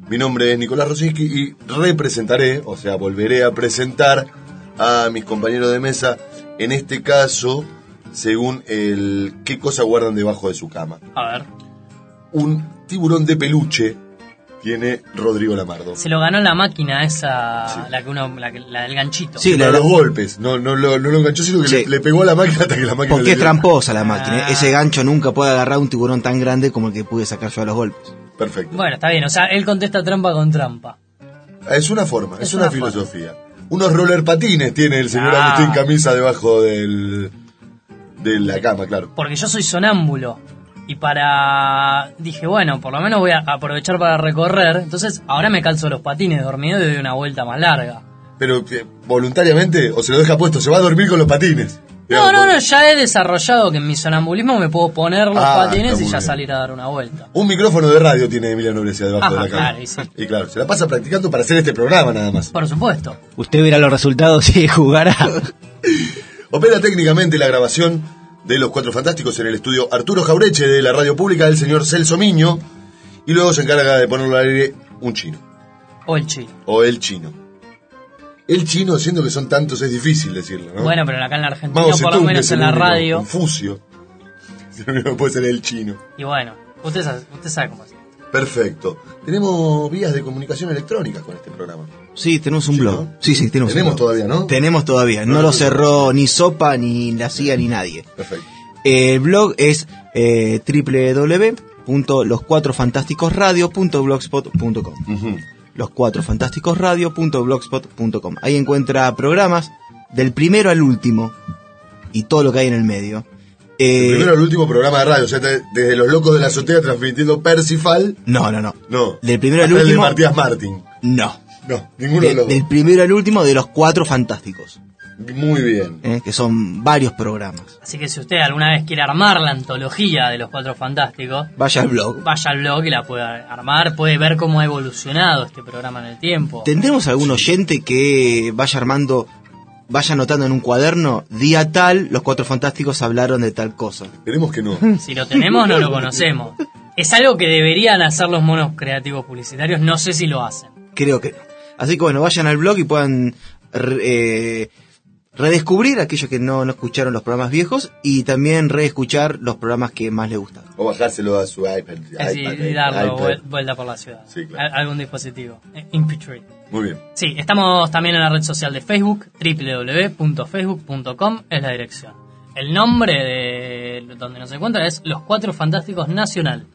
Mi nombre es Nicolás Rosinski y representaré, o sea, volveré a presentar a mis compañeros de mesa, en este caso, según el qué cosa guardan debajo de su cama. A ver. Un tiburón de peluche tiene Rodrigo Lamardo. Se lo ganó la máquina esa, la que uno, la, del ganchito. Sí, la- los golpes, no, no, lo- no lo enganchó, sino que Sí. le, le pegó a la máquina hasta que la máquina Porque es tramposa la máquina. Ah. Ese gancho nunca puede agarrar un tiburón tan grande como el que pude sacar yo a los golpes. Perfecto. Bueno, está bien, o sea, él contesta trampa con trampa. Es una forma, es, Es una, una forma. filosofía. Unos roller patines tiene el señor Ah. Agustín Camisa debajo del, de la cama, claro. Porque yo soy sonámbulo. Y para. Dije, bueno, por lo menos voy a aprovechar para recorrer. Entonces, ahora me calzo los patines dormido y doy una vuelta más larga. Pero que voluntariamente, o se lo deja puesto, se va a dormir con los patines. No, no, no, ya he desarrollado que en mi sonambulismo me puedo poner los Ah, patines y ya bien. salir a dar una vuelta. Un micrófono de radio tiene Emiliano Brescia debajo Ajá, de la cama. claro, y sí. Y claro, se la pasa practicando para hacer este programa nada más. Por supuesto. Usted verá los resultados y jugará. <laughs> Opera técnicamente la grabación de Los Cuatro Fantásticos en el estudio Arturo Jaureche de la radio pública del señor Celso Miño y luego se encarga de ponerlo al aire un chino O el chino. o el chino. El chino, siendo que son tantos, es difícil decirlo, ¿no? Bueno, pero acá en la Argentina, Mao por lo menos en la único radio. Confucio. <laughs> Único que puede ser el chino. Y bueno, usted sabe, usted sabe cómo es. Perfecto. Tenemos vías de comunicación electrónica con este programa. Sí, tenemos un Sí, blog. ¿no? Sí, sí, tenemos un Tenemos blog. todavía, ¿no? Tenemos todavía. No lo cerró ni Sopa, ni la CIA, ni nadie. Perfecto. El blog es eh, www.loscuatrofantásticosradio.blogspot.com Ujú. loscuatrofantásticosradio.blogspot.com Ahí encuentra programas del primero al último y todo lo que hay en el medio. Eh, El primero al último programa de radio, o sea, te- desde Los Locos de la Azotea transmitiendo Persifal. No, no, no. No. Del primero al hasta el de último. Matías Martín. No. No, ninguno de De- los dos. del primero al último de los cuatro fantásticos, Muy bien. eh, que son varios programas. Así que si usted alguna vez quiere armar la antología de los Cuatro Fantásticos, Vaya al blog. vaya al blog y la puede armar, puede ver cómo ha evolucionado este programa en el tiempo. ¿Tendremos algún oyente que vaya armando, vaya anotando en un cuaderno, día tal, los cuatro fantásticos hablaron de tal cosa? Esperemos que no. <laughs> Si lo tenemos, no lo conocemos. Es algo que deberían hacer los monos creativos publicitarios, no sé si lo hacen. Creo que no. Así que bueno, vayan al blog y puedan re- eh, redescubrir aquellos que no, no escucharon los programas viejos y también reescuchar los programas que más les gustan. O bajárselo a su iPad. Así, iPad, y darlo iPad. vuelta por la ciudad. Sí, claro. Al- Algún dispositivo. Eh, MP3. Muy bien. Sí, estamos también en la red social de Facebook, www.facebook.com es la dirección. El nombre de donde nos encuentra es Los Cuatro Fantásticos Nacional.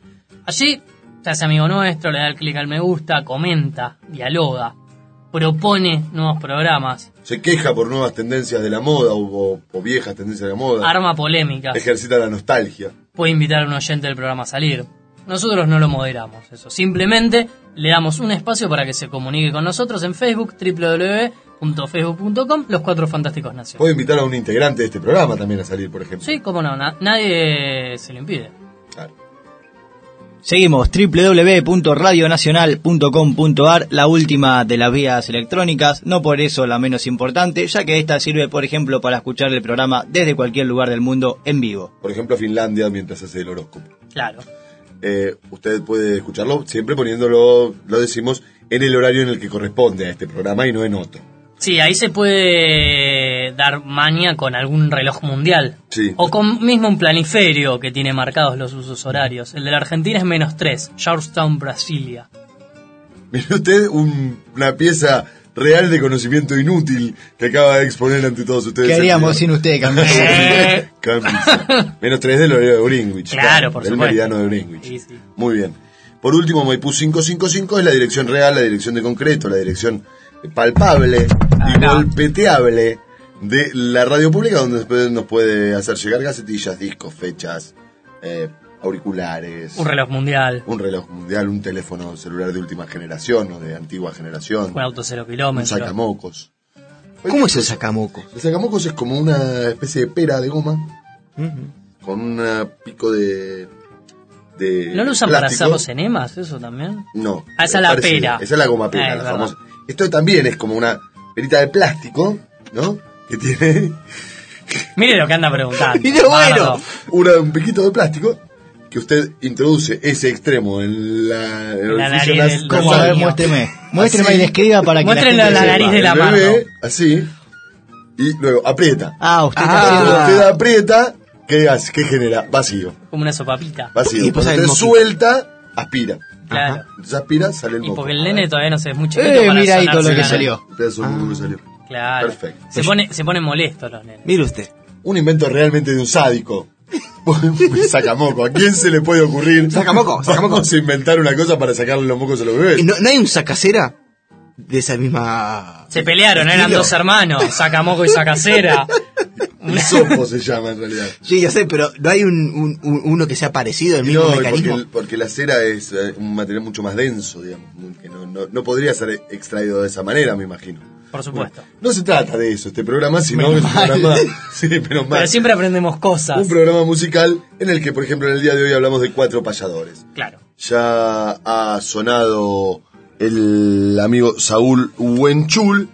Allí se hace amigo nuestro, le da el clic al me gusta, comenta, dialoga, propone nuevos programas, Se queja por nuevas tendencias de la moda o, viejas tendencias de la moda. arma polémicas, Ejercita la nostalgia. puede invitar a un oyente del programa a salir. Nosotros no lo moderamos, eso. Simplemente le damos un espacio para que se comunique con nosotros en Facebook, www.facebook.com, Los Cuatro Fantásticos Nacional. Puede invitar a un integrante de este programa también a salir, por ejemplo. Sí, cómo no, na- nadie se lo impide. Claro. Seguimos www.radionacional.com.ar, la última de las vías electrónicas, no por eso la menos importante, ya que esta sirve, por ejemplo, para escuchar el programa desde cualquier lugar del mundo en vivo. Por ejemplo, Finlandia mientras hace el horóscopo. Claro. Eh, usted puede escucharlo siempre poniéndolo, lo decimos, en el horario en el que corresponde a este programa y no en otro. Sí, ahí se puede dar maña con algún reloj mundial. Sí. O con mismo un planiferio que tiene marcados los usos horarios. El de la Argentina es menos 3, Georgetown, Brasilia. Mire usted un- una pieza real de conocimiento inútil que acaba de exponer ante todos ustedes. ¿Qué haríamos sin usted, Camilo? <laughs> Eh. Cambridge. Menos tres del horario de Greenwich. Claro, por del supuesto. meridiano de Greenwich. Sí, sí. Muy bien. Por último, Maipú 555 es la dirección real, la dirección de concreto, la dirección palpable y Acá. golpeteable de la radio pública, donde después nos puede hacer llegar gacetillas, discos, fechas, eh, auriculares, Un reloj mundial, un reloj mundial, un teléfono celular de última generación o de antigua generación, un auto cero un kilómetros. sacamocos. ¿Cómo es el sacamoco? El sacamocos es como una especie de pera de goma con un pico de, ¿No lo usan para hacer los enemas, eso también? No. Ah, esa es la pera. Esa es la goma pera, Ah, es la famosa. Esto también es como una perita de plástico, ¿no? Que tiene <laughs> Mire lo que anda preguntando. <laughs> Y de bueno. Una- un piquito de plástico que usted introduce ese extremo en la, en nariz nas- del- ¿Cómo? A ver, muéstreme. Muéstreme Así. y describa para que Muéstrenle la la sepa. nariz de la mano. bebé, así, y luego aprieta. Ah, usted está Ah. Usted aprieta, ¿qué hace? ¿Qué genera? Vacío. Como una sopapita. Vacío. Y pues Cuando usted suelta, aspira. Claro. Aspira, sale el Y moco. porque el nene todavía no sé, es muy chiquito Eh, para mira ahí todo lo que salió. Pedazo moco que salió. nariz. Claro. Perfecto. Se pone, se ponen molestos los nenes. Mire usted. Un invento realmente de un sádico. <laughs> sacamoco. ¿A quién se le puede ocurrir? Sacamoco, sacamoco. Vamos a inventar una cosa para sacarle los mocos a los bebés. ¿Y ¿No, ¿No hay un sacacera de esa misma... Se pelearon, eran dos hermanos, Sacamoco y Sacacera. <laughs> Hisopo <laughs> se llama en realidad. Sí, ya sé, pero ¿no hay un, un- un- uno que sea parecido, el mismo no, porque, mecanismo? el- porque la cera es eh, un material mucho más denso, digamos, que no, no- no podría ser extraído de esa manera, me imagino. Por supuesto. No se trata de eso, este programa, sino es un programa, <laughs> sí, pero más, Pero siempre aprendemos cosas. un programa musical en el que, por ejemplo, en el día de hoy hablamos de cuatro payadores. Claro. Ya ha sonado el amigo Saúl Huenchul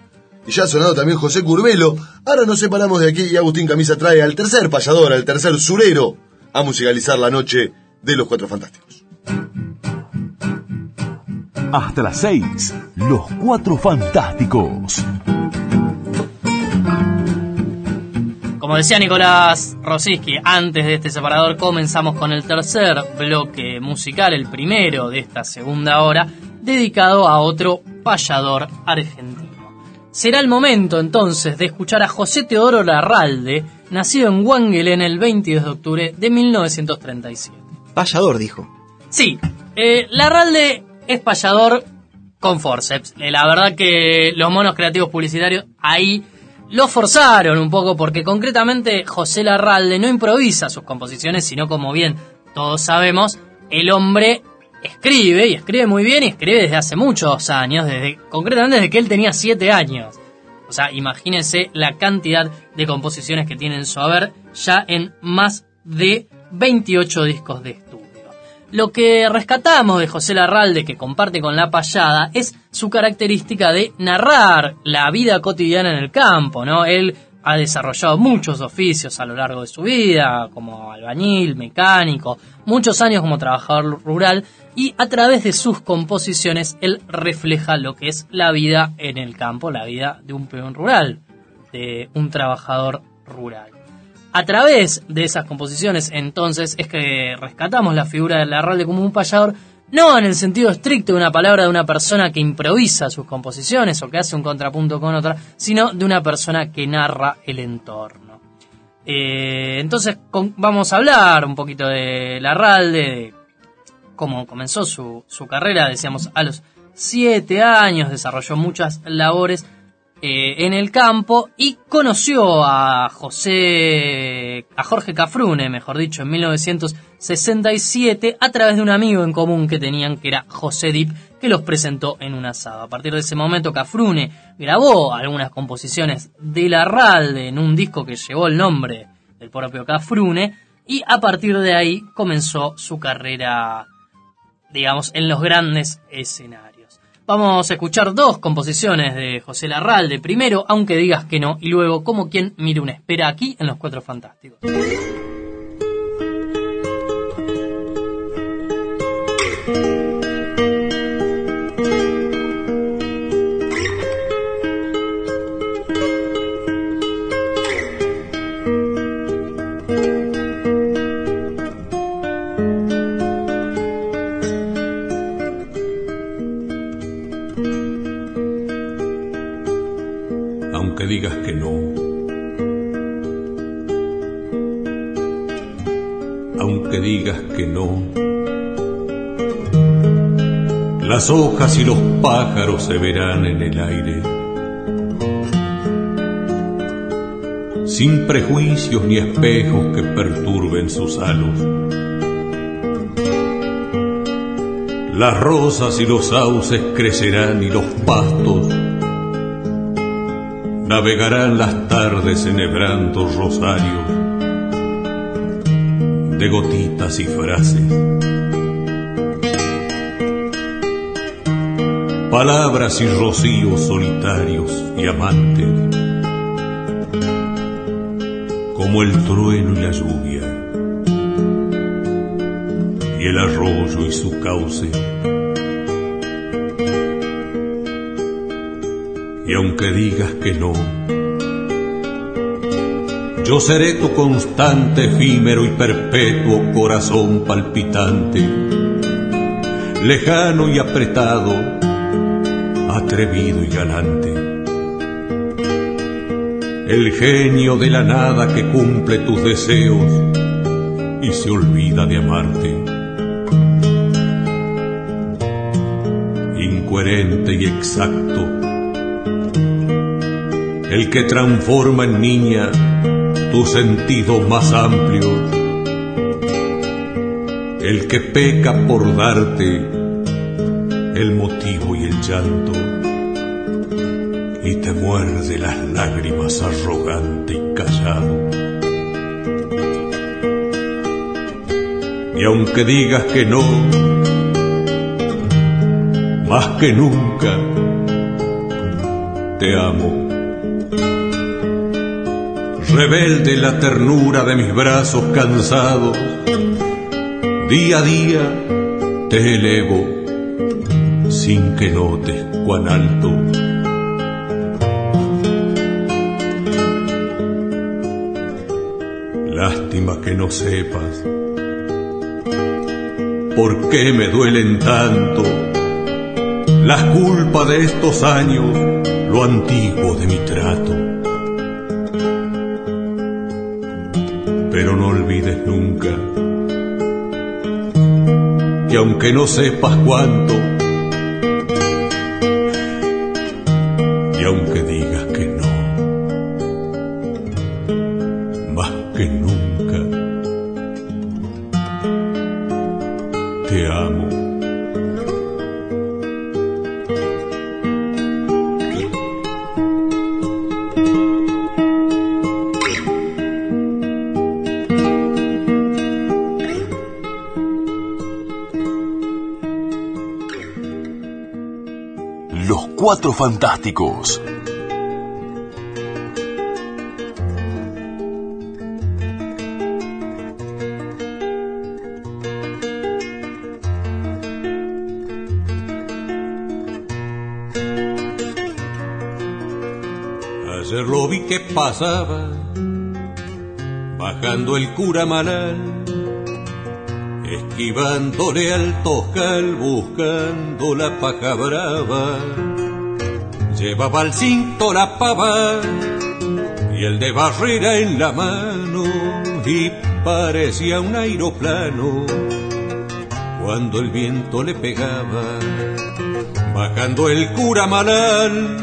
y ya ha sonado también José Curbelo. Ahora nos separamos de aquí y Agustín Camisa trae al tercer payador, al tercer surero, a musicalizar la noche de los Cuatro Fantásticos. Hasta las 6, los cuatro fantásticos. Como decía Nicolás Rosiski, antes de este separador comenzamos con el tercer bloque musical, el primero de esta segunda hora, dedicado a otro payador argentino. Será el momento entonces de escuchar a José Teodoro Larralde, nacido en Wangelén el 22 de octubre de 1937. Payador, dijo. Sí, eh, Larralde es payador con forceps. Eh, la verdad que los monos creativos publicitarios ahí lo forzaron un poco porque concretamente José Larralde no improvisa sus composiciones, sino como bien todos sabemos, el hombre escribe y escribe muy bien y escribe desde hace muchos años, desde concretamente desde que él tenía 7 años. O sea, imagínense la cantidad de composiciones que tiene en su haber ya en más de 28 discos de estudio. Lo que rescatamos de José Larralde, que comparte con La Payada, es su característica de narrar la vida cotidiana en el campo, ¿no? Él ha desarrollado muchos oficios a lo largo de su vida, como albañil, mecánico, muchos años como trabajador rural, y a través de sus composiciones él refleja lo que es la vida en el campo, la vida de un peón rural. de un trabajador rural. A través de esas composiciones, entonces, es que rescatamos la figura de Larralde como un payador, no en el sentido estricto de una palabra de una persona que improvisa sus composiciones o que hace un contrapunto con otra, sino de una persona que narra el entorno. Eh, entonces, vamos a hablar un poquito de Larralde, de cómo comenzó su, su carrera, decíamos, a los siete años, desarrolló muchas labores eh, en el campo y conoció a José, a Jorge Cafrune, mejor dicho, en 1967 a través de un amigo en común que tenían que era José Dip, que los presentó en un asado. A partir de ese momento Cafrune grabó algunas composiciones de Larralde en un disco que llevó el nombre del propio Cafrune y a partir de ahí comenzó su carrera digamos, en los grandes escenarios. Vamos a escuchar dos composiciones de José Larralde. Primero, aunque digas que no, y luego, como quien mire una espera aquí en Los Cuatro Fantásticos. Las hojas y los pájaros se verán en el aire. Sin prejuicios ni espejos que perturben sus halos. Las rosas y los sauces crecerán y los pastos navegarán las tardes enhebrando rosarios de gotitas y frases. Palabras y rocíos solitarios y amantes, como el trueno y la lluvia, y el arroyo y su cauce. y aunque digas que no, yo seré tu constante, efímero y perpetuo corazón palpitante, lejano y apretado, atrevido y galante. El genio de la nada que cumple tus deseos y se olvida de amarte. Incoherente y exacto el que transforma en niña tus sentidos más amplios, el que peca por darte el motivo y el llanto, muerde las lágrimas arrogante y callado. Y aunque digas que no, más que nunca, te amo rebelde la ternura de mis brazos cansados, día a día te elevo sin que notes cuán alto. Que no sepas por qué me duelen tanto las culpas de estos años, lo antiguo de mi trato. pero no olvides nunca que aunque no sepas cuánto, Cuatro Fantásticos. Ayer lo vi que pasaba, bajando el cura malal, esquivándole al toscal, buscando la paja brava. Llevaba al cinto la pava y el de barrera en la mano y parecía un aeroplano cuando el viento le pegaba. Bajando el cura malal,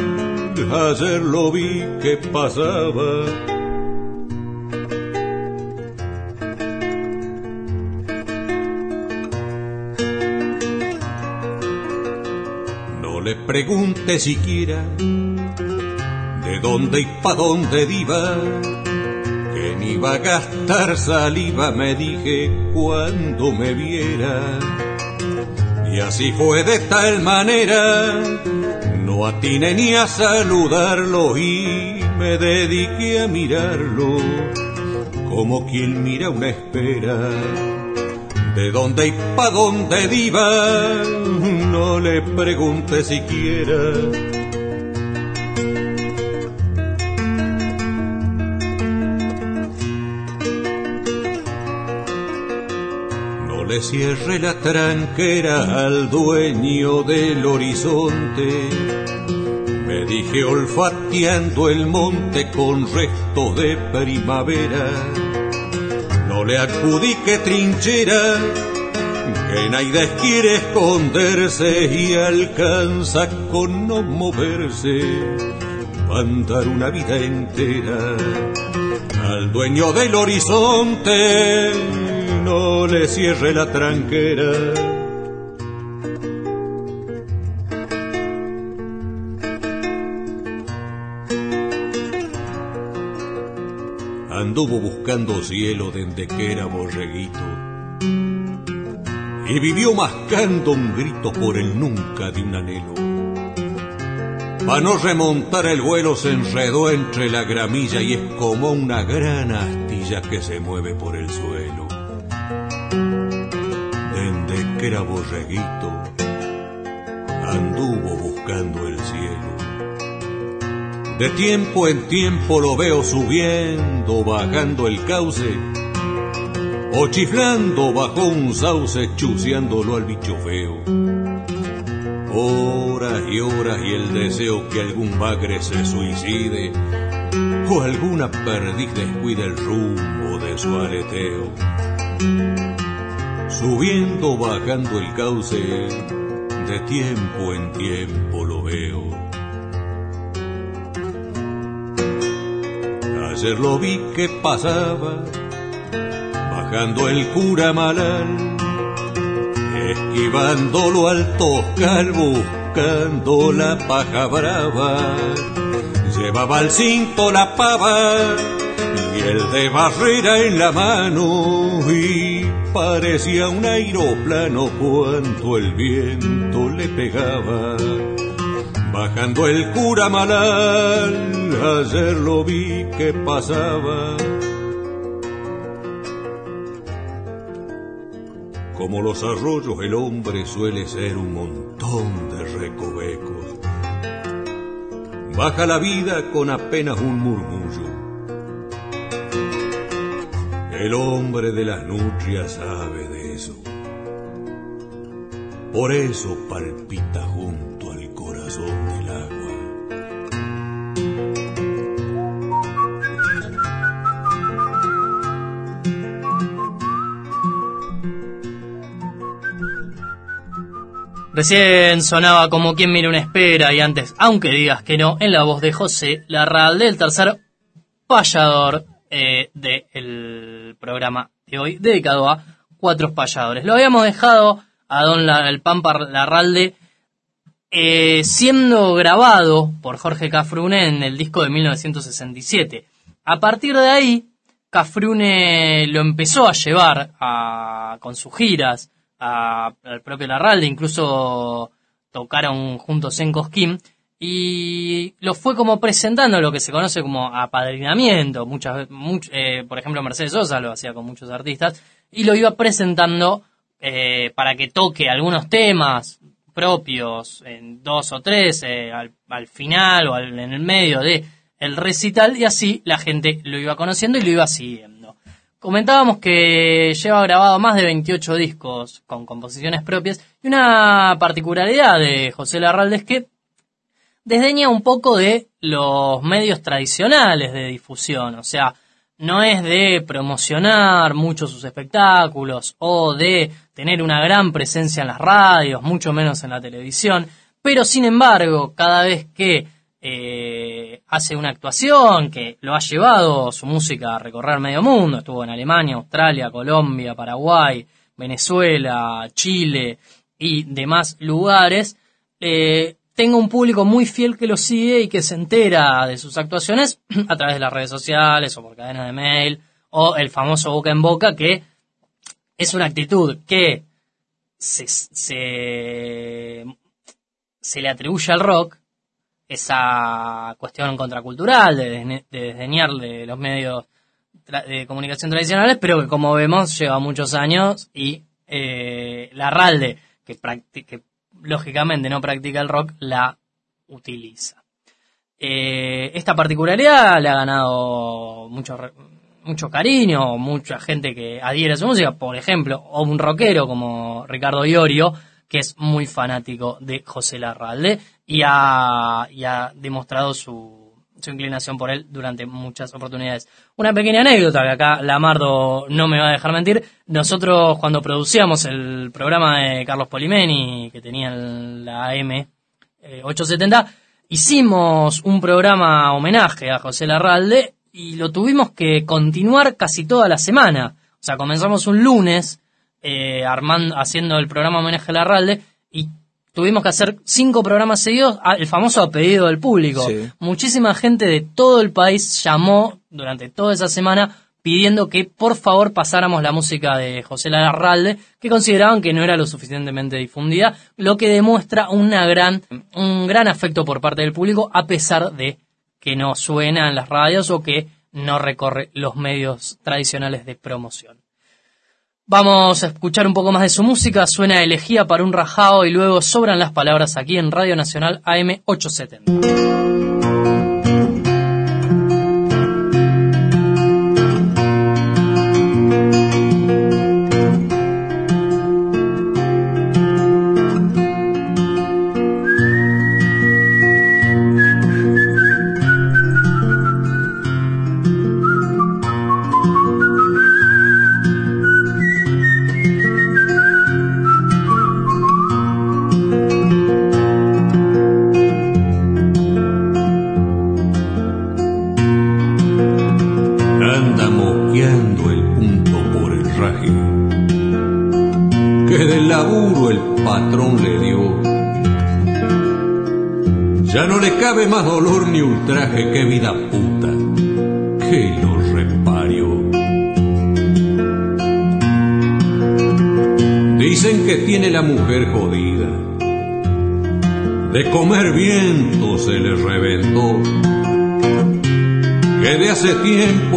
ayer lo vi que pasaba. Pregunte siquiera de dónde y pa' dónde iba, que ni iba a gastar saliva, me dije cuando me viera. Y así fue de tal manera, no atiné ni a saludarlo y me dediqué a mirarlo, como quien mira una espera. De dónde y pa' dónde iba, no le pregunte siquiera. No le cierre la tranquera al dueño del horizonte. Me dije olfateando el monte con resto de primavera. No le adjudique trinchera, que Naides quiere esconderse y alcanza con no moverse, andar una vida entera. Al dueño del horizonte no le cierre la tranquera. Anduvo buscando cielo desde que era borreguito y vivió mascando un grito por el nunca de un anhelo. Para no remontar el vuelo se enredó entre la gramilla y es como una gran astilla que se mueve por el suelo. Desde que era borreguito, anduvo buscando el cielo. De tiempo en tiempo lo veo subiendo, bajando el cauce, o chiflando bajo un sauce, chuceándolo al bicho feo. Horas y horas y el deseo que algún bagre se suicide, o alguna perdiz descuide el rumbo de su aleteo. Subiendo, bajando el cauce, de tiempo en tiempo lo veo. Ayer lo vi que pasaba, bajando el cura malal, esquivándolo al toscal, buscando la paja brava. Llevaba al cinto la pava y el de barrera en la mano y parecía un aeroplano cuando el viento le pegaba. Bajando el cura malal, ayer lo vi que pasaba. Como los arroyos el hombre suele ser un montón de recovecos. Baja la vida con apenas un murmullo. El hombre de las nutrias sabe de eso. Por eso palpita junto Recién sonaba como quien mira una espera y antes, aunque digas que no, en la voz de José Larral del tercer payador eh, del programa de hoy, dedicado a cuatro payadores. Lo habíamos dejado a don el Pampa Larralde eh, siendo grabado por Jorge Cafrune en el disco de 1967. A partir de ahí, Cafrune lo empezó a llevar con sus giras al propio Larralde, incluso tocaron juntos en Cosquín y lo fue como presentando lo que se conoce como apadrinamiento. Muchas eh, por ejemplo, Mercedes Sosa lo hacía con muchos artistas y lo iba presentando eh, para que toque algunos temas propios en dos o tres eh, al, al final o al- en el medio de el recital y así la gente lo iba conociendo y lo iba siguiendo. Comentábamos que lleva grabado más de 28 discos con composiciones propias y una particularidad de José Larralde es que desdeña un poco de los medios tradicionales de difusión, o sea, no es de promocionar mucho sus espectáculos o de tener una gran presencia en las radios, mucho menos en la televisión, pero sin embargo, cada vez que eh, hace una actuación que lo ha llevado su música a recorrer medio mundo, estuvo en Alemania, Australia, Colombia, Paraguay, Venezuela, Chile y demás lugares, eh, tengo un público muy fiel que lo sigue y que se entera de sus actuaciones <clears throat> a través de las redes sociales o por cadena de mail o el famoso boca en boca que es una actitud que se, se le atribuye al rock, esa cuestión contracultural de, desdeñar de los medios de comunicación tradicionales, pero que como vemos lleva muchos años y eh, la RALDE, que, lógicamente no practica el rock, la utiliza. Eh, esta particularidad le ha ganado mucho, mucho cariño, mucha gente que adhiere a su música, por ejemplo, o un rockero como Ricardo Iorio, que es muy fanático de José Larralde y ha, ha demostrado su, su inclinación por él durante muchas oportunidades. Una pequeña anécdota que acá Lamardo no me va a dejar mentir. Nosotros cuando producíamos el programa de Carlos Polimeni, que tenía la AM 870, eh, hicimos un programa homenaje a José Larralde y lo tuvimos que continuar casi toda la semana. O sea, comenzamos un lunes eh, armando, haciendo el programa homenaje a Larralde y tuvimos que hacer cinco programas seguidos, el famoso a pedido del público. Muchísima gente de todo el país llamó durante toda esa semana pidiendo que por favor pasáramos la música de José Larralde, que consideraban que no era lo suficientemente difundida, lo que demuestra una gran, un gran afecto por parte del público, a pesar de que no suena en las radios o que no recorre los medios tradicionales de promoción. Vamos a escuchar un poco más de su música, suena elegía para un rajao y luego sobran las palabras aquí en Radio Nacional AM 870.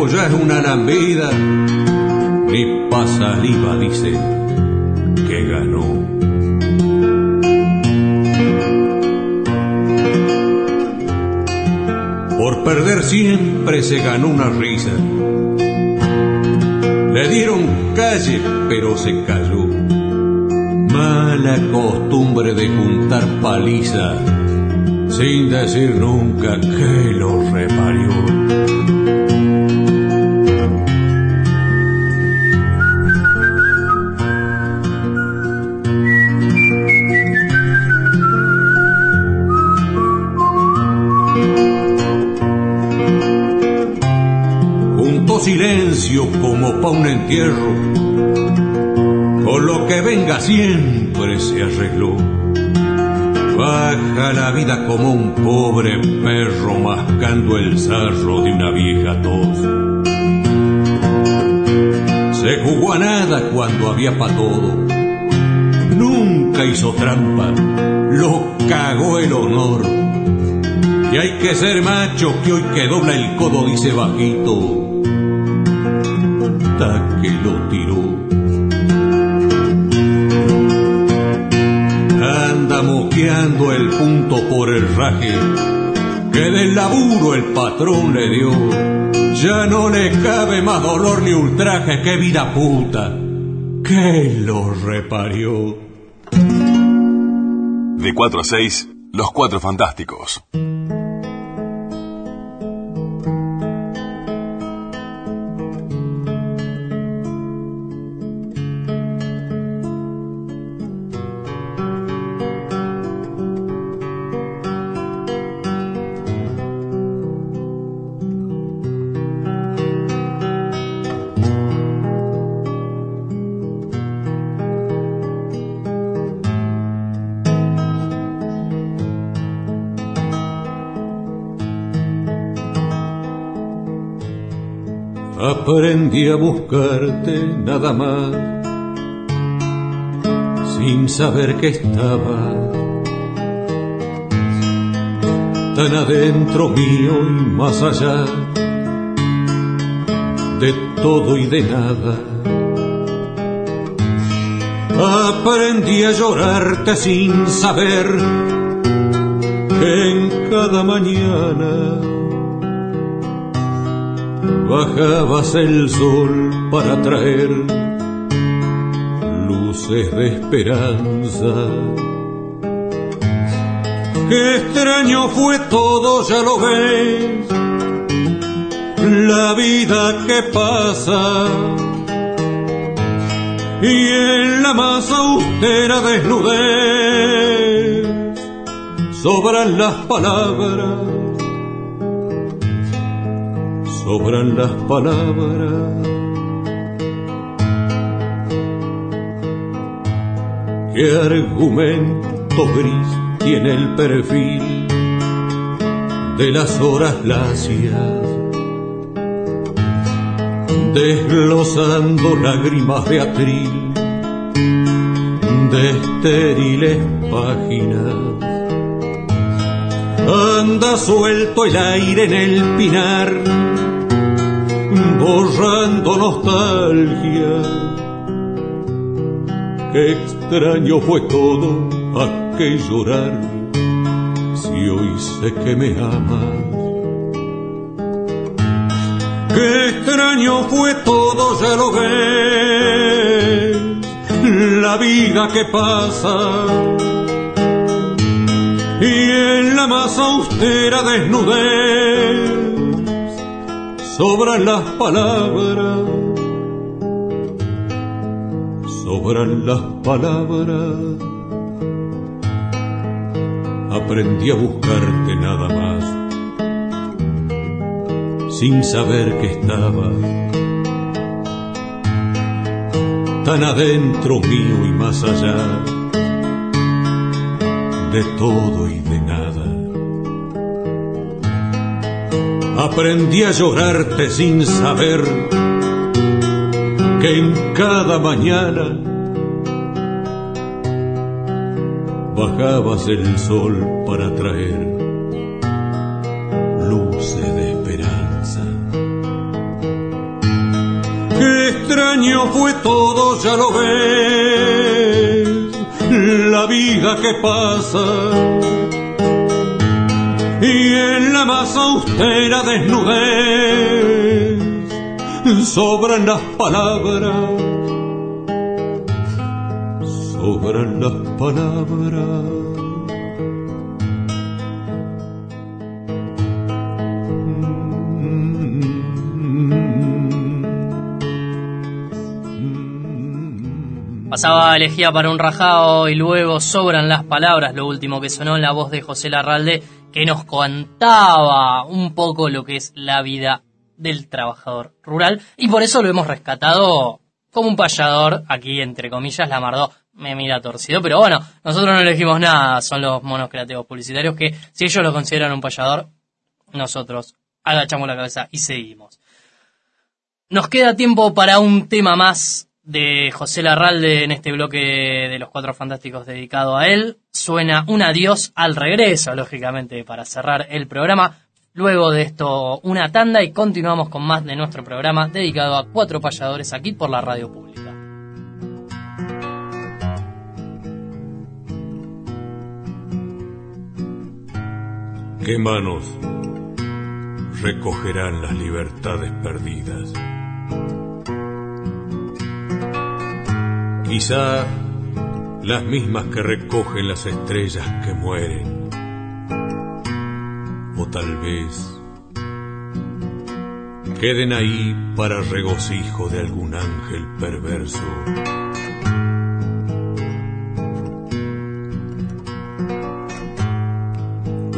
Ya es una lambida, ni pa' saliva dice que ganó. perder siempre se ganó una risa. Le dieron calle, pero se cayó. Mala costumbre de juntar paliza, sin decir nunca que lo reparió. Como pa' un entierro. Con lo que venga siempre se arregló. Baja la vida como un pobre perro mascando el sarro de una vieja tos. Se jugó a nada cuando había pa' todo. Nunca hizo trampa, lo cagó el honor. Y hay que ser macho que hoy que dobla el codo dice bajito que lo tiró. Anda moqueando el punto por el raje, que del laburo el patrón le dio. Ya no le cabe más dolor ni ultraje que vida puta que lo reparió. De 4 a 6, Los Cuatro Fantásticos. Buscarte nada más, sin saber que estaba tan adentro mío y más allá de todo y de nada. Aprendí a llorarte sin saber que en cada mañana bajabas el sol para traer luces de esperanza. Qué extraño fue todo, ya lo ves, la vida que pasa. Y en la más austera desnudez sobran las palabras sobran las palabras. ¿Qué argumento gris tiene el perfil de las horas lacias? Desglosando lágrimas de atril de estériles páginas. Anda suelto el aire en el pinar borrando nostalgia. Qué extraño fue todo aquel llorar, si hoy sé que me amas. Qué extraño fue todo, ya lo ves, la vida que pasa. Y en la más austera desnudez sobran las palabras, sobran las palabras. Aprendí a buscarte nada más, sin saber que estaba tan adentro mío y más allá de todo y de nada aprendí a llorarte sin saber que en cada mañana bajabas el sol para traer luces de esperanza. Qué extraño fue todo, ya lo ves, la vida que pasa. Y en la más austera desnudez sobran las palabras, sobran las palabras. Pasaba elegía para un rajado y luego sobran las palabras, lo último que sonó en la voz de José Larralde que nos contaba un poco lo que es la vida del trabajador rural y por eso lo hemos rescatado como un payador, aquí entre comillas, la Mardó me mira torcido, pero bueno, nosotros no elegimos nada, son los monos creativos publicitarios que si ellos lo consideran un payador, nosotros agachamos la cabeza y seguimos. Nos queda tiempo para un tema más de José Larralde en este bloque de los Cuatro Fantásticos dedicado a él. Suena un adiós al regreso, lógicamente, para cerrar el programa. Luego de esto, una tanda y continuamos con más de nuestro programa dedicado a cuatro payadores aquí por la radio pública. ¿Qué manos recogerán las libertades perdidas? Quizá las mismas que recogen las estrellas que mueren. O tal vez queden ahí para regocijo de algún ángel perverso.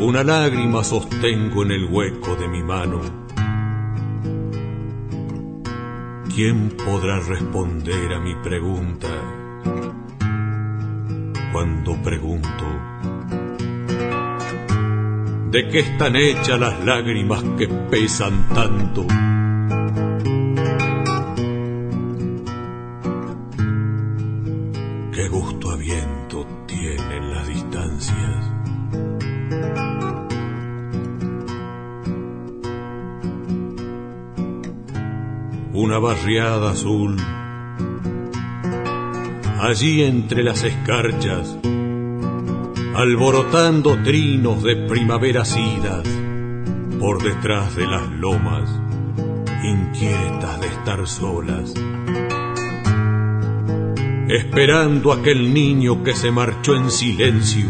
Una lágrima sostengo en el hueco de mi mano. ¿Quién podrá responder a mi pregunta cuando pregunto? ¿De qué están hechas las lágrimas que pesan tanto? ¿Qué gusto a viento tienen las distancias? Una barriada azul, allí entre las escarchas, alborotando trinos de primaveras idas, por detrás de las lomas, inquietas de estar solas esperando aquel niño que se marchó en silencio,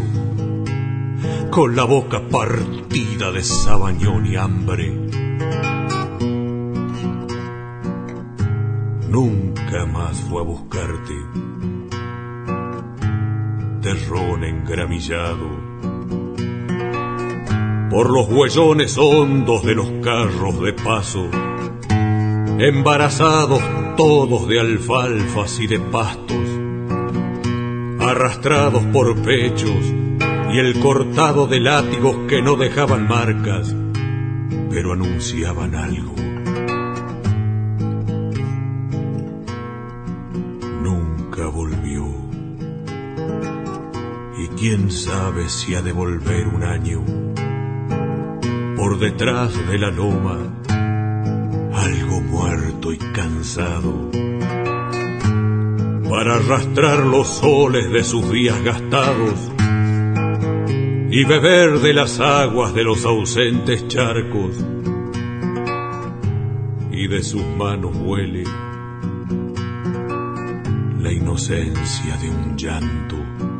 con la boca partida de sabañón y hambre. Nunca más fue a buscarte, engramillado, por los huellones hondos de los carros de paso, embarazados todos de alfalfas y de pastos, arrastrados por pechos y el cortado de látigos que no dejaban marcas, pero anunciaban algo. Quién sabe si ha de volver un año. Por detrás de la loma, algo muerto y cansado, para arrastrar los soles de sus días gastados y beber de las aguas de los ausentes charcos, y de sus manos huele la inocencia de un llanto.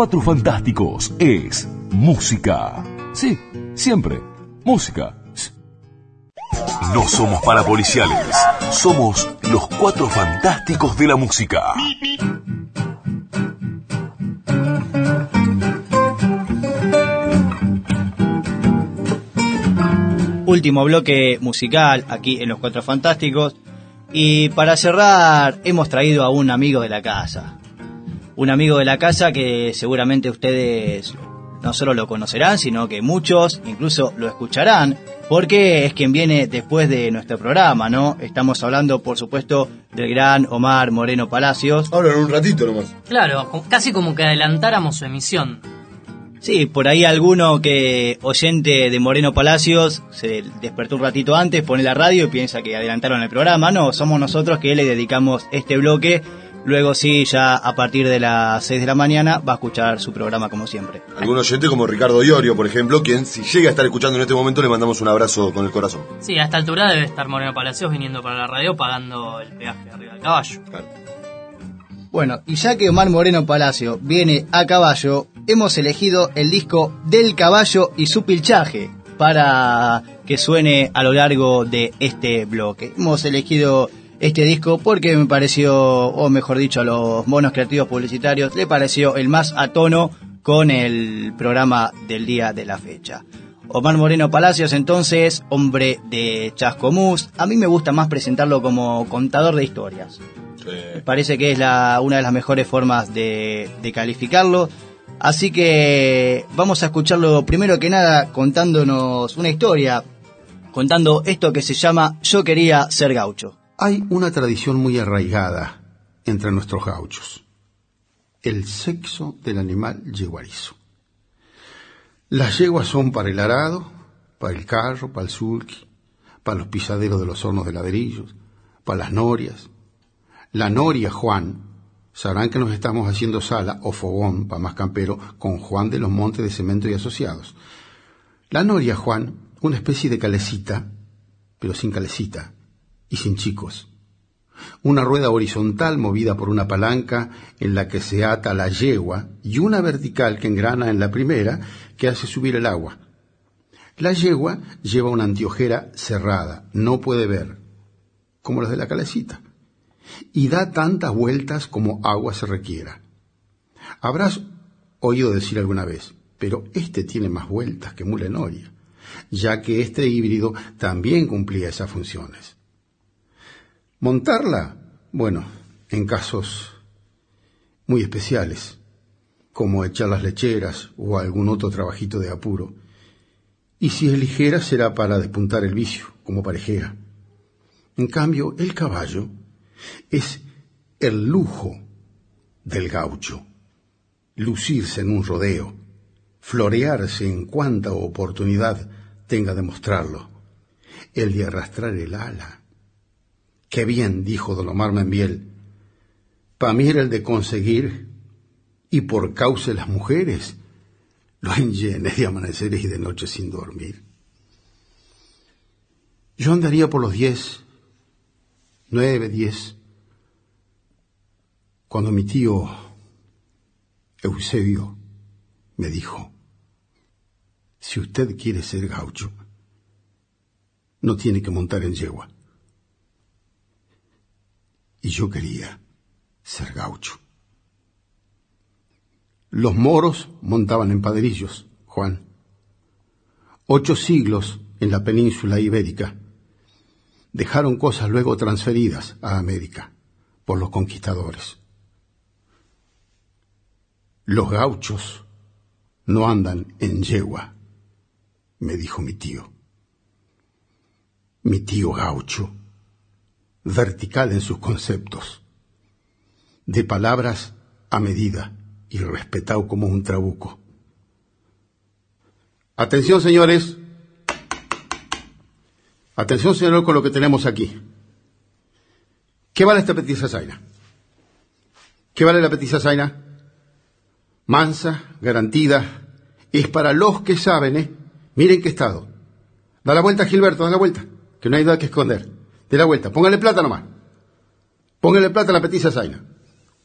Cuatro Fantásticos es música. Sí, siempre. Música. No somos parapoliciales. Somos los Cuatro Fantásticos de la Música. Último bloque musical aquí en Los Cuatro Fantásticos. Y para cerrar, hemos traído a un amigo de la casa. Un amigo de la casa que seguramente ustedes no solo lo conocerán, sino que muchos incluso lo escucharán, porque es quien viene después de nuestro programa, ¿no? Estamos hablando, por supuesto, del gran Omar Moreno Palacios. Ahora en un ratito nomás. Claro, casi como que adelantáramos su emisión. Sí, por ahí alguno que oyente de Moreno Palacios se despertó un ratito antes, pone la radio y piensa que adelantaron el programa. No, somos nosotros que le dedicamos este bloque. Luego sí, ya a partir de las 6 de la mañana va a escuchar su programa como siempre. Algún oyente como Ricardo Iorio, por ejemplo, quien si llega a estar escuchando en este momento le mandamos un abrazo con el corazón. Sí, a esta altura debe estar Moreno Palacios viniendo para la radio pagando el peaje arriba del caballo. Bueno, y ya que Omar Moreno Palacio viene a caballo, hemos elegido el disco del caballo y su pilchaje para que suene a lo largo de este bloque. Hemos elegido este disco porque me pareció, o mejor dicho, a los monos creativos publicitarios, le pareció el más a tono con el programa del día de la fecha. Omar Moreno Palacios, entonces, hombre de Chascomús. A mí me gusta más presentarlo como contador de historias. Me parece que es la, una de las mejores formas de, de calificarlo. Así que vamos a escucharlo primero que nada contándonos una historia, contando esto que se llama Yo quería ser gaucho. Hay una tradición muy arraigada entre nuestros gauchos. El sexo del animal yeguarizo. Las yeguas son para el arado, para el carro, para el sulky, para los pisaderos de los hornos de ladrillos, para las norias. La noria Juan, sabrán que nos estamos haciendo sala o fogón, para más campero, con Juan de los Montes de Cemento y Asociados. La noria Juan, una especie de calecita, pero sin calecita y sin chicos. Una rueda horizontal movida por una palanca en la que se ata la yegua y una vertical que engrana en la primera que hace subir el agua. La yegua lleva una antiojera cerrada, no puede ver, como las de la calecita, y da tantas vueltas como agua se requiera. Habrás oído decir alguna vez, pero este tiene más vueltas que Mulenoria, ya que este híbrido también cumplía esas funciones. Montarla, bueno, en casos muy especiales, como echar las lecheras o algún otro trabajito de apuro. Y si es ligera será para despuntar el vicio, como parejera. En cambio, el caballo es el lujo del gaucho, lucirse en un rodeo, florearse en cuanta oportunidad tenga de mostrarlo, el de arrastrar el ala. Qué bien, dijo don Omar Membiel, para mí era el de conseguir y por causa de las mujeres lo llené de amaneceres y de noches sin dormir. Yo andaría por los diez, nueve, diez, cuando mi tío Eusebio me dijo, si usted quiere ser gaucho, no tiene que montar en yegua. Y yo quería ser gaucho. Los moros montaban en padrillos, Juan. Ocho siglos en la península ibérica. Dejaron cosas luego transferidas a América por los conquistadores. Los gauchos no andan en yegua, me dijo mi tío. Mi tío gaucho, vertical en sus conceptos, de palabras a medida y respetado como un trabuco. Atención, señores. Atención, señor, con lo que tenemos aquí. ¿Qué vale esta petiza zaina? ¿Qué vale la petiza zaina? Mansa, garantida, es para los que saben, ¿eh? Miren qué estado. Da la vuelta, Gilberto, da la vuelta, que no hay nada que esconder. De la vuelta, póngale plata nomás. Póngale plata a la petiza zaina.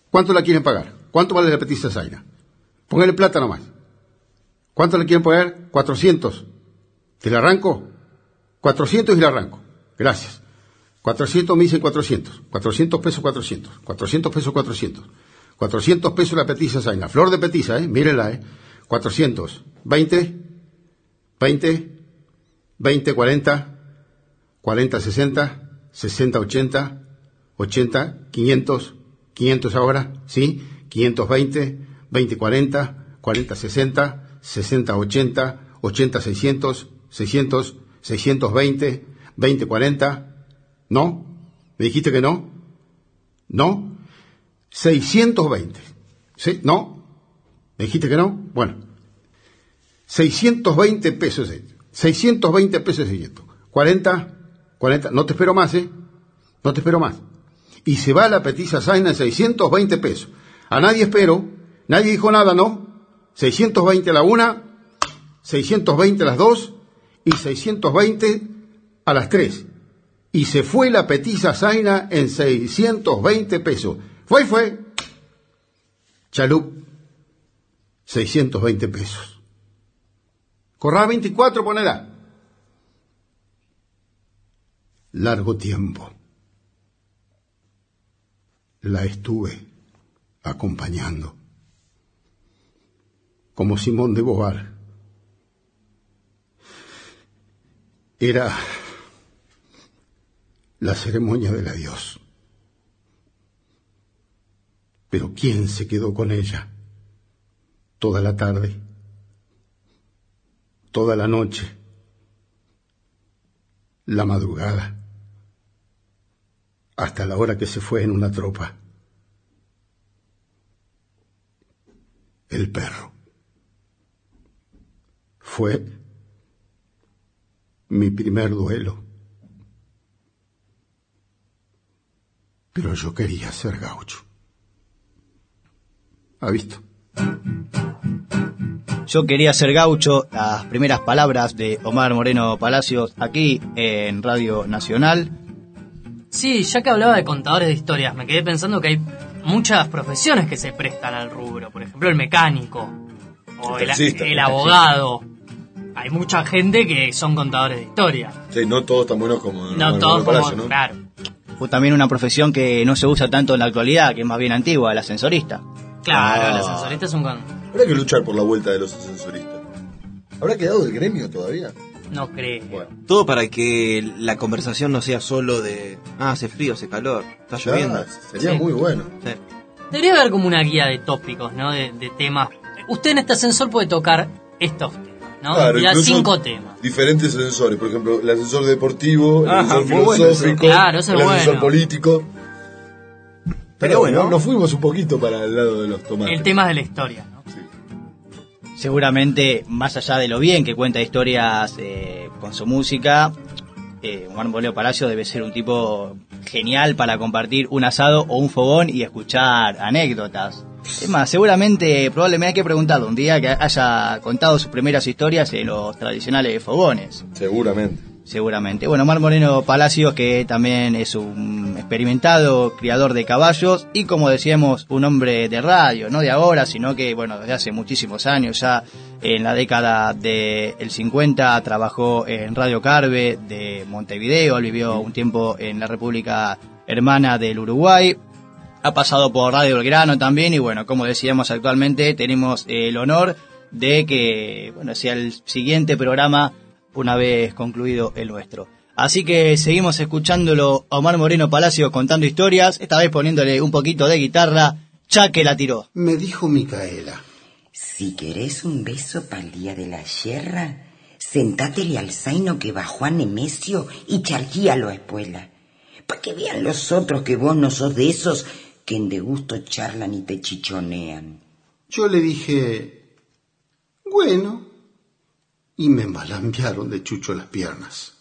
¿Cuánto la quieren pagar? ¿Cuánto vale la petiza zaina? Póngale plata nomás. ¿Cuánto le quieren poner? 400. ¿Te la arranco? 400 y la arranco. Gracias. 400 me dicen 400. 400 pesos 400. 400 pesos 400. 400 pesos la petiza zaina. Flor de petiza, ¿eh? Mírenla, ¿eh? 400. 20. 20. 20, 40. 40, 60. 60, 80. 80, 500. 500 ahora, ¿sí? 520, 2040, 4060, 6080, 80 600, 620, 2040. ¿No? ¿Me dijiste que no? ¿No? 620. ¿Sí? ¿No? ¿Me dijiste que no? Bueno. 620 pesos. 620 pesos 600. 40, 40. No te espero más, ¿eh? No te espero más. Y se va la petiza Zaina en 620 pesos. A nadie espero, nadie dijo nada, ¿no? 620 a la una, 620 a las dos y 620 a las tres. Y se fue la petiza Zaina en 620 pesos. Fue y fue. Chalup, 620 pesos. Corrá 24, ponela. Largo tiempo. La estuve acompañando, como Simón de Bovar. Era la ceremonia del adiós. Pero ¿quién se quedó con ella? Toda la tarde, toda la noche, la madrugada, hasta la hora que se fue en una tropa. El perro. Fue mi primer duelo. Pero yo quería ser gaucho. ¿Ha visto? Yo quería ser gaucho, las primeras palabras de Omar Moreno Palacios aquí en Radio Nacional. Sí, ya que hablaba de contadores de historias, me quedé pensando que hay muchas profesiones que se prestan al rubro. Por ejemplo, el mecánico o el, taxista. el abogado. Hay mucha gente que son contadores de historia. Sí, no todos tan buenos como No como todos como, Palacio, ¿no? claro. O también una profesión que no se usa tanto en la actualidad, que es más bien antigua, el ascensorista. Claro, Ah. el ascensorista es un con... Habrá que luchar por la vuelta de los ascensoristas. ¿Habrá quedado el gremio todavía? No creo. Todo para que la conversación no sea solo de, ah, hace frío, hace calor, está lloviendo. Ah, sería Sí. muy bueno. Sí. Debería haber como una guía de tópicos, ¿no? De, de temas. Usted en este ascensor puede tocar estos temas, ¿no? Claro, ya incluso cinco temas. Diferentes ascensores, por ejemplo, el ascensor deportivo, el Ajá, ascensor bueno filosófico, Claro, es el ascensor bueno. político. Pero bueno. no- nos fuimos un poquito para el lado de los tomates. El tema de la historia, ¿no? Seguramente, más allá de lo bien que cuenta historias eh, con su música, eh, Omar Moreno Palacio debe ser un tipo genial para compartir un asado o un fogón y escuchar anécdotas. Es más, seguramente, probablemente hay que preguntarle un día que haya contado sus primeras historias en los tradicionales fogones. Seguramente. Seguramente. Bueno, Omar Moreno Palacios, que también es un experimentado criador de caballos y, como decíamos, un hombre de radio, no de ahora, sino que, bueno, desde hace muchísimos años, ya en la década del 50 trabajó en Radio Carve de Montevideo, vivió un tiempo en la República Hermana del Uruguay, ha pasado por Radio Belgrano también y bueno, como decíamos actualmente tenemos el honor de que bueno sea el siguiente programa una vez concluido el nuestro. Así que seguimos escuchándolo a Omar Moreno Palacio contando historias, esta vez poniéndole un poquito de guitarra, ya que la tiró. Me dijo Micaela. Si querés un beso para el día de la yerra, sentátele al zaino que bajó a Nemesio y charquíalo a espuela. Pa' que vean los otros que vos no sos de esos que en de gusto charlan y te chichonean. Yo le dije, bueno, y me malambiaron de chucho las piernas.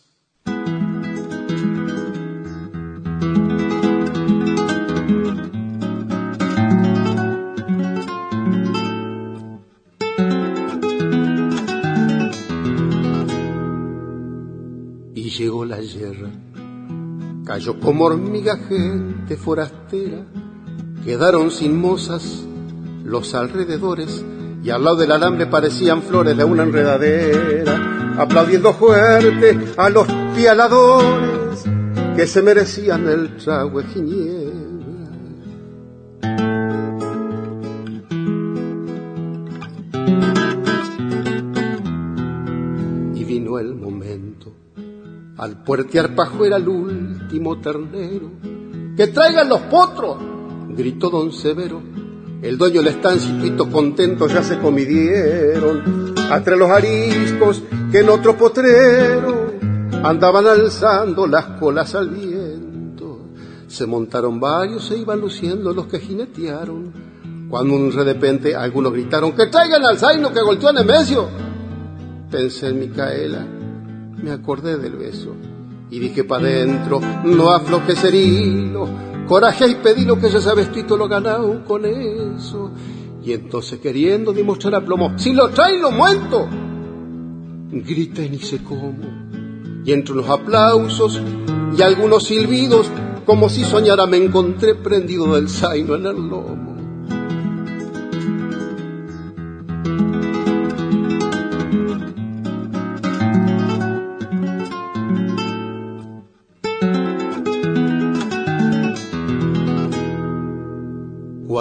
Y llegó la yerra, cayó como hormiga gente forastera, quedaron sin mozas los alrededores y al lado del alambre parecían flores de una enredadera, aplaudiendo fuerte a los pialadores que se merecían el trago de. Y vino el momento, al puertear pajuera el último ternero, que traigan los potros, gritó don Severo. El dueño del estancito contento ya se comidieron. Entre los ariscos que en otro potrero andaban alzando las colas al viento. Se montaron varios, se iban luciendo los que jinetearon. Cuando de repente algunos gritaron que traigan al zaino que golpeó a Nemesio. Pensé en Micaela, me acordé del beso y dije pa' dentro, no aflojes el hilo, coraje y pedí lo que ya sabes tú lo ganado con eso. Y entonces queriendo demostrar aplomo, si lo traen lo muerto, grité ni sé cómo. Y entre unos aplausos y algunos silbidos, como si soñara me encontré prendido del zaino en el lomo.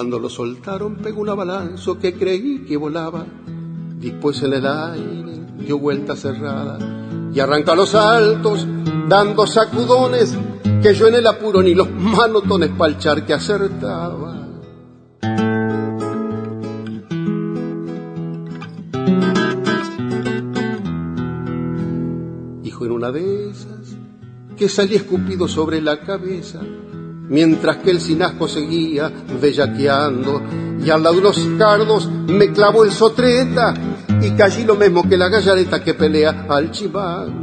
Cuando lo soltaron pegó un abalanzo que creí que volaba. Después en el aire dio vuelta cerrada y arranca los saltos, dando sacudones que yo en el apuro ni los manotones palchar que acertaba. Hijo en una de esas que salí escupido sobre la cabeza, mientras que el sinasco seguía bellaqueando, y al lado de unos cardos me clavó el sotreta y callí lo mismo que la gallareta que pelea al chivago.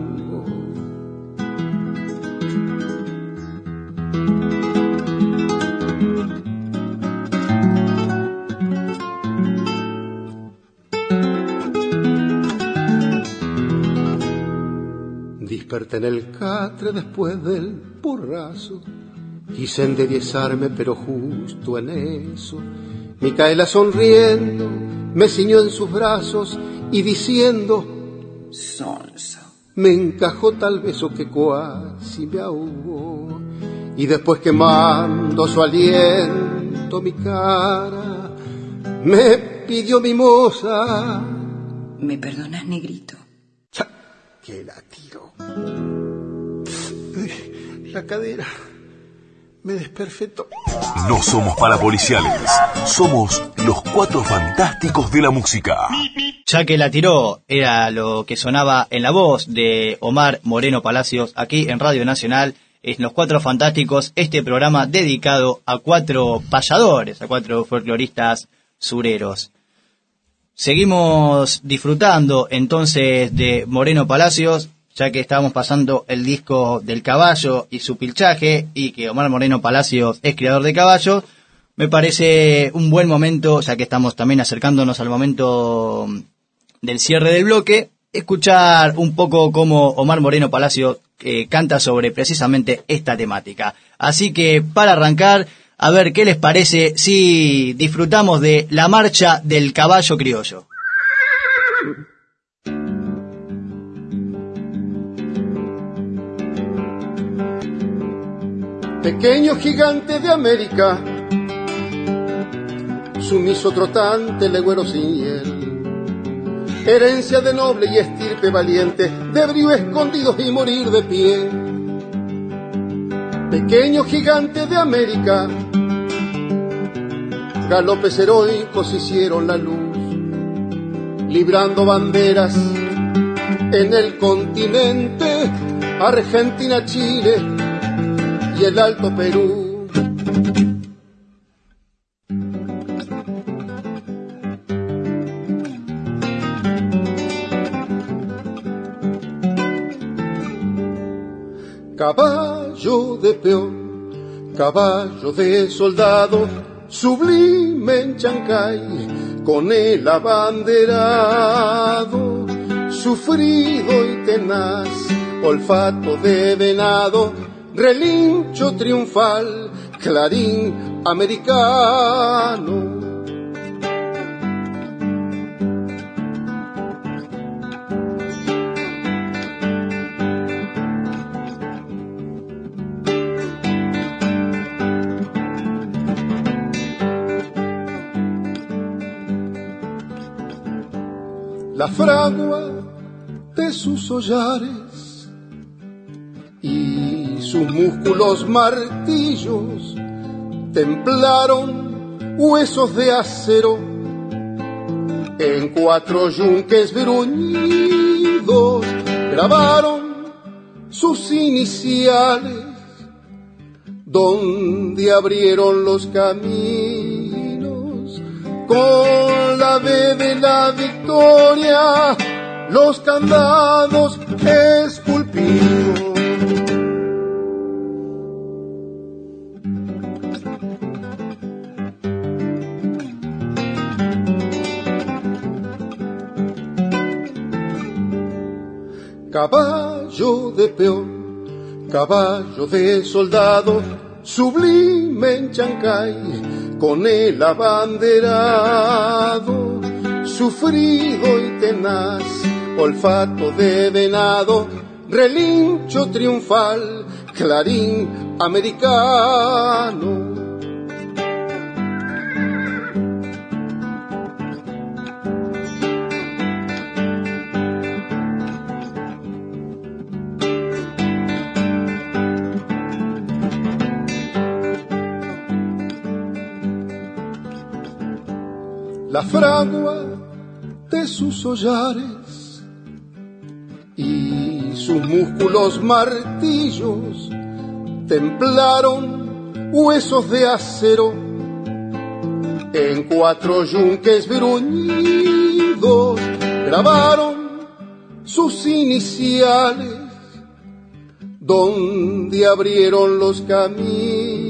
Disperté en el catre después del porrazo. Quise enderezarme, pero justo en eso, Micaela sonriendo me ciñó en sus brazos y diciendo, Sonso. me encajó tal beso que cuasi me ahogó. Y después quemando su aliento mi cara, me pidió mimosa. ¿Me perdonas, negrito? Que la tiro. La cadera me desperfectó. No somos parapoliciales, somos los cuatro fantásticos de la música. Ya que la tiró era lo que sonaba en la voz de Omar Moreno Palacios aquí en Radio Nacional. Es Los Cuatro Fantásticos, este programa dedicado a cuatro payadores, a cuatro folcloristas sureros. Seguimos disfrutando entonces de Moreno Palacios, ya que estábamos pasando el disco del caballo y su pilchaje, y que Omar Moreno Palacios es creador de caballos, me parece un buen momento, ya que estamos también acercándonos al momento del cierre del bloque, escuchar un poco cómo Omar Moreno Palacios eh, canta sobre precisamente esta temática. Así que para arrancar, a ver qué les parece si disfrutamos de la marcha del caballo criollo. <laughs> Pequeño gigante de América, sumiso trotante, legüero sin hiel, herencia de noble y estirpe valiente, de brío escondidos y morir de pie. Pequeño gigante de América, galopes heroicos hicieron la luz, librando banderas en el continente, Argentina, Chile el Alto Perú. Caballo de peón, caballo de soldado, sublime en Chancay, con el abanderado, sufrido y tenaz, olfato de venado, relincho triunfal, clarín americano. La fragua de sus hollares músculos martillos templaron huesos de acero en cuatro yunques bruñidos grabaron sus iniciales donde abrieron los caminos. Con la B de la victoria los candados esculpidos caballo de peón, caballo de soldado, sublime en Chancay, con el abanderado, sufrido y tenaz, olfato de venado, relincho triunfal, clarín americano. La fragua de sus hollares y sus músculos martillos templaron huesos de acero en cuatro yunques bruñidos grabaron sus iniciales donde abrieron los caminos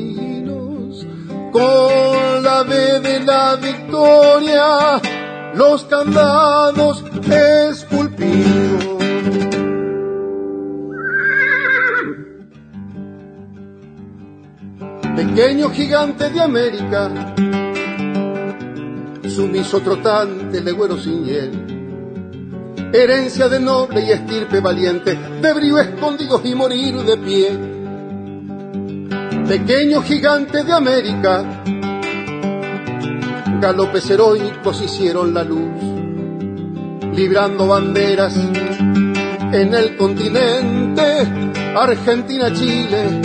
con la B de la victoria, los candados esculpidos. Pequeño gigante de América, sumiso trotante, legüero sin hiel herencia de noble y estirpe valiente, de brío escondidos y morir de pie. Pequeño gigante de América, galopes heroicos hicieron la luz, librando banderas en el continente, Argentina, Chile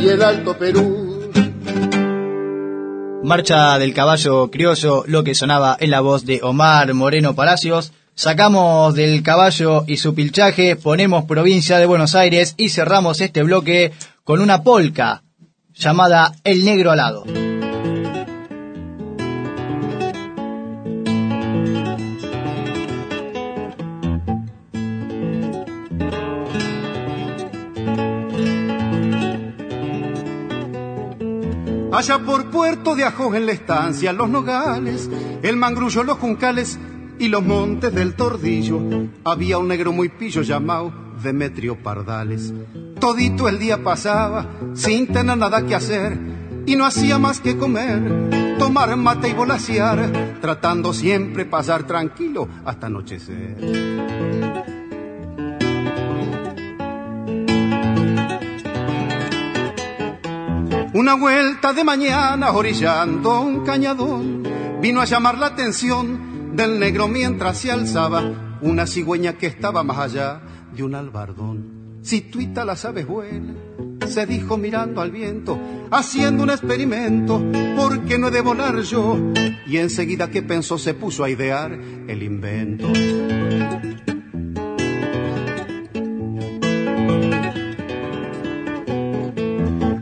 y el Alto Perú. Marcha del caballo criollo, lo que sonaba en la voz de Omar Moreno Palacios, Sacamos del caballo y su pilchaje, ponemos provincia de Buenos Aires y cerramos este bloque con una polca llamada El Negro Alado. Allá por Puerto de Ajos en la estancia, los nogales, el mangrullo, los juncales y los montes del Tordillo había un negro muy pillo llamado Demetrio Pardales. Todito el día pasaba sin tener nada que hacer y no hacía más que comer, tomar mate y volasear, tratando siempre pasar tranquilo hasta anochecer. Una vuelta de mañana orillando un cañadón vino a llamar la atención del negro mientras se alzaba una cigüeña que estaba más allá de un albardón. Si tuita las aves vuelan, se dijo mirando al viento, haciendo un experimento, ¿por qué no he de volar yo? Y enseguida que pensó se puso a idear el invento.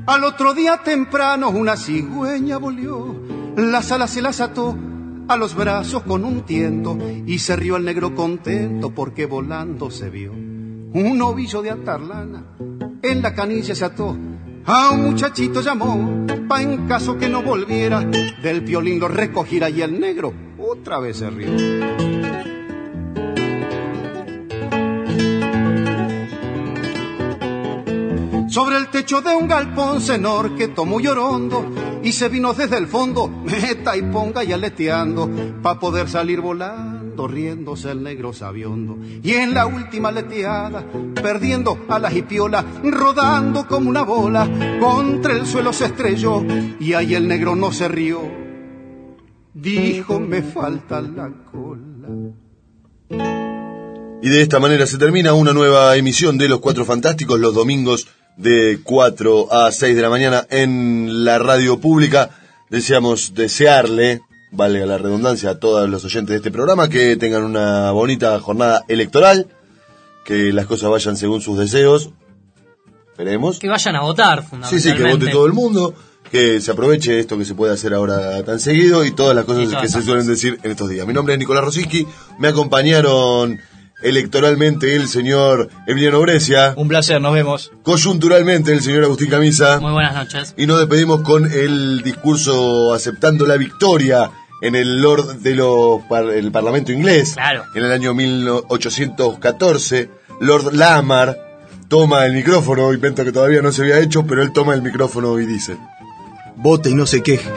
Al otro día temprano una cigüeña volvió, las alas se las ató a los brazos con un tiento y se rió el negro contento porque volando se vio un ovillo de atarlana en la canilla se ató. A un muchachito llamó pa en caso que no volviera del violín lo recogiera y el negro otra vez se rió. Sobre el techo de un galpón cenor que tomó llorondo y se vino desde el fondo, meta y ponga y aleteando, pa' poder salir volando, riéndose el negro sabiondo. Y en la última leteada, perdiendo a la jipiola, rodando como una bola, contra el suelo se estrelló, y ahí el negro no se rió. Dijo, me falta la cola. Y de esta manera se termina una nueva emisión de Los Cuatro Fantásticos los domingos de 4 a 6 de la mañana en la radio pública. Deseamos desearle, valga la redundancia, a todos los oyentes de este programa que tengan una bonita jornada electoral, que las cosas vayan según sus deseos. Esperemos. Que vayan a votar, fundamentalmente. Sí, sí, que vote todo el mundo, que se aproveche esto que se puede hacer ahora tan seguido y todas las cosas que se suelen decir en estos días. Mi nombre es Nicolás Rosiski, me acompañaron electoralmente el señor Emiliano Brescia. Un placer, nos vemos. Coyunturalmente el señor Agustín Camisa. Muy buenas noches. Y nos despedimos con el discurso aceptando la victoria en el Lord de el Parlamento inglés. Claro. En el año 1814, Lord Lamar toma el micrófono, invento que todavía no se había hecho, pero él toma el micrófono y dice: Vote y no se queje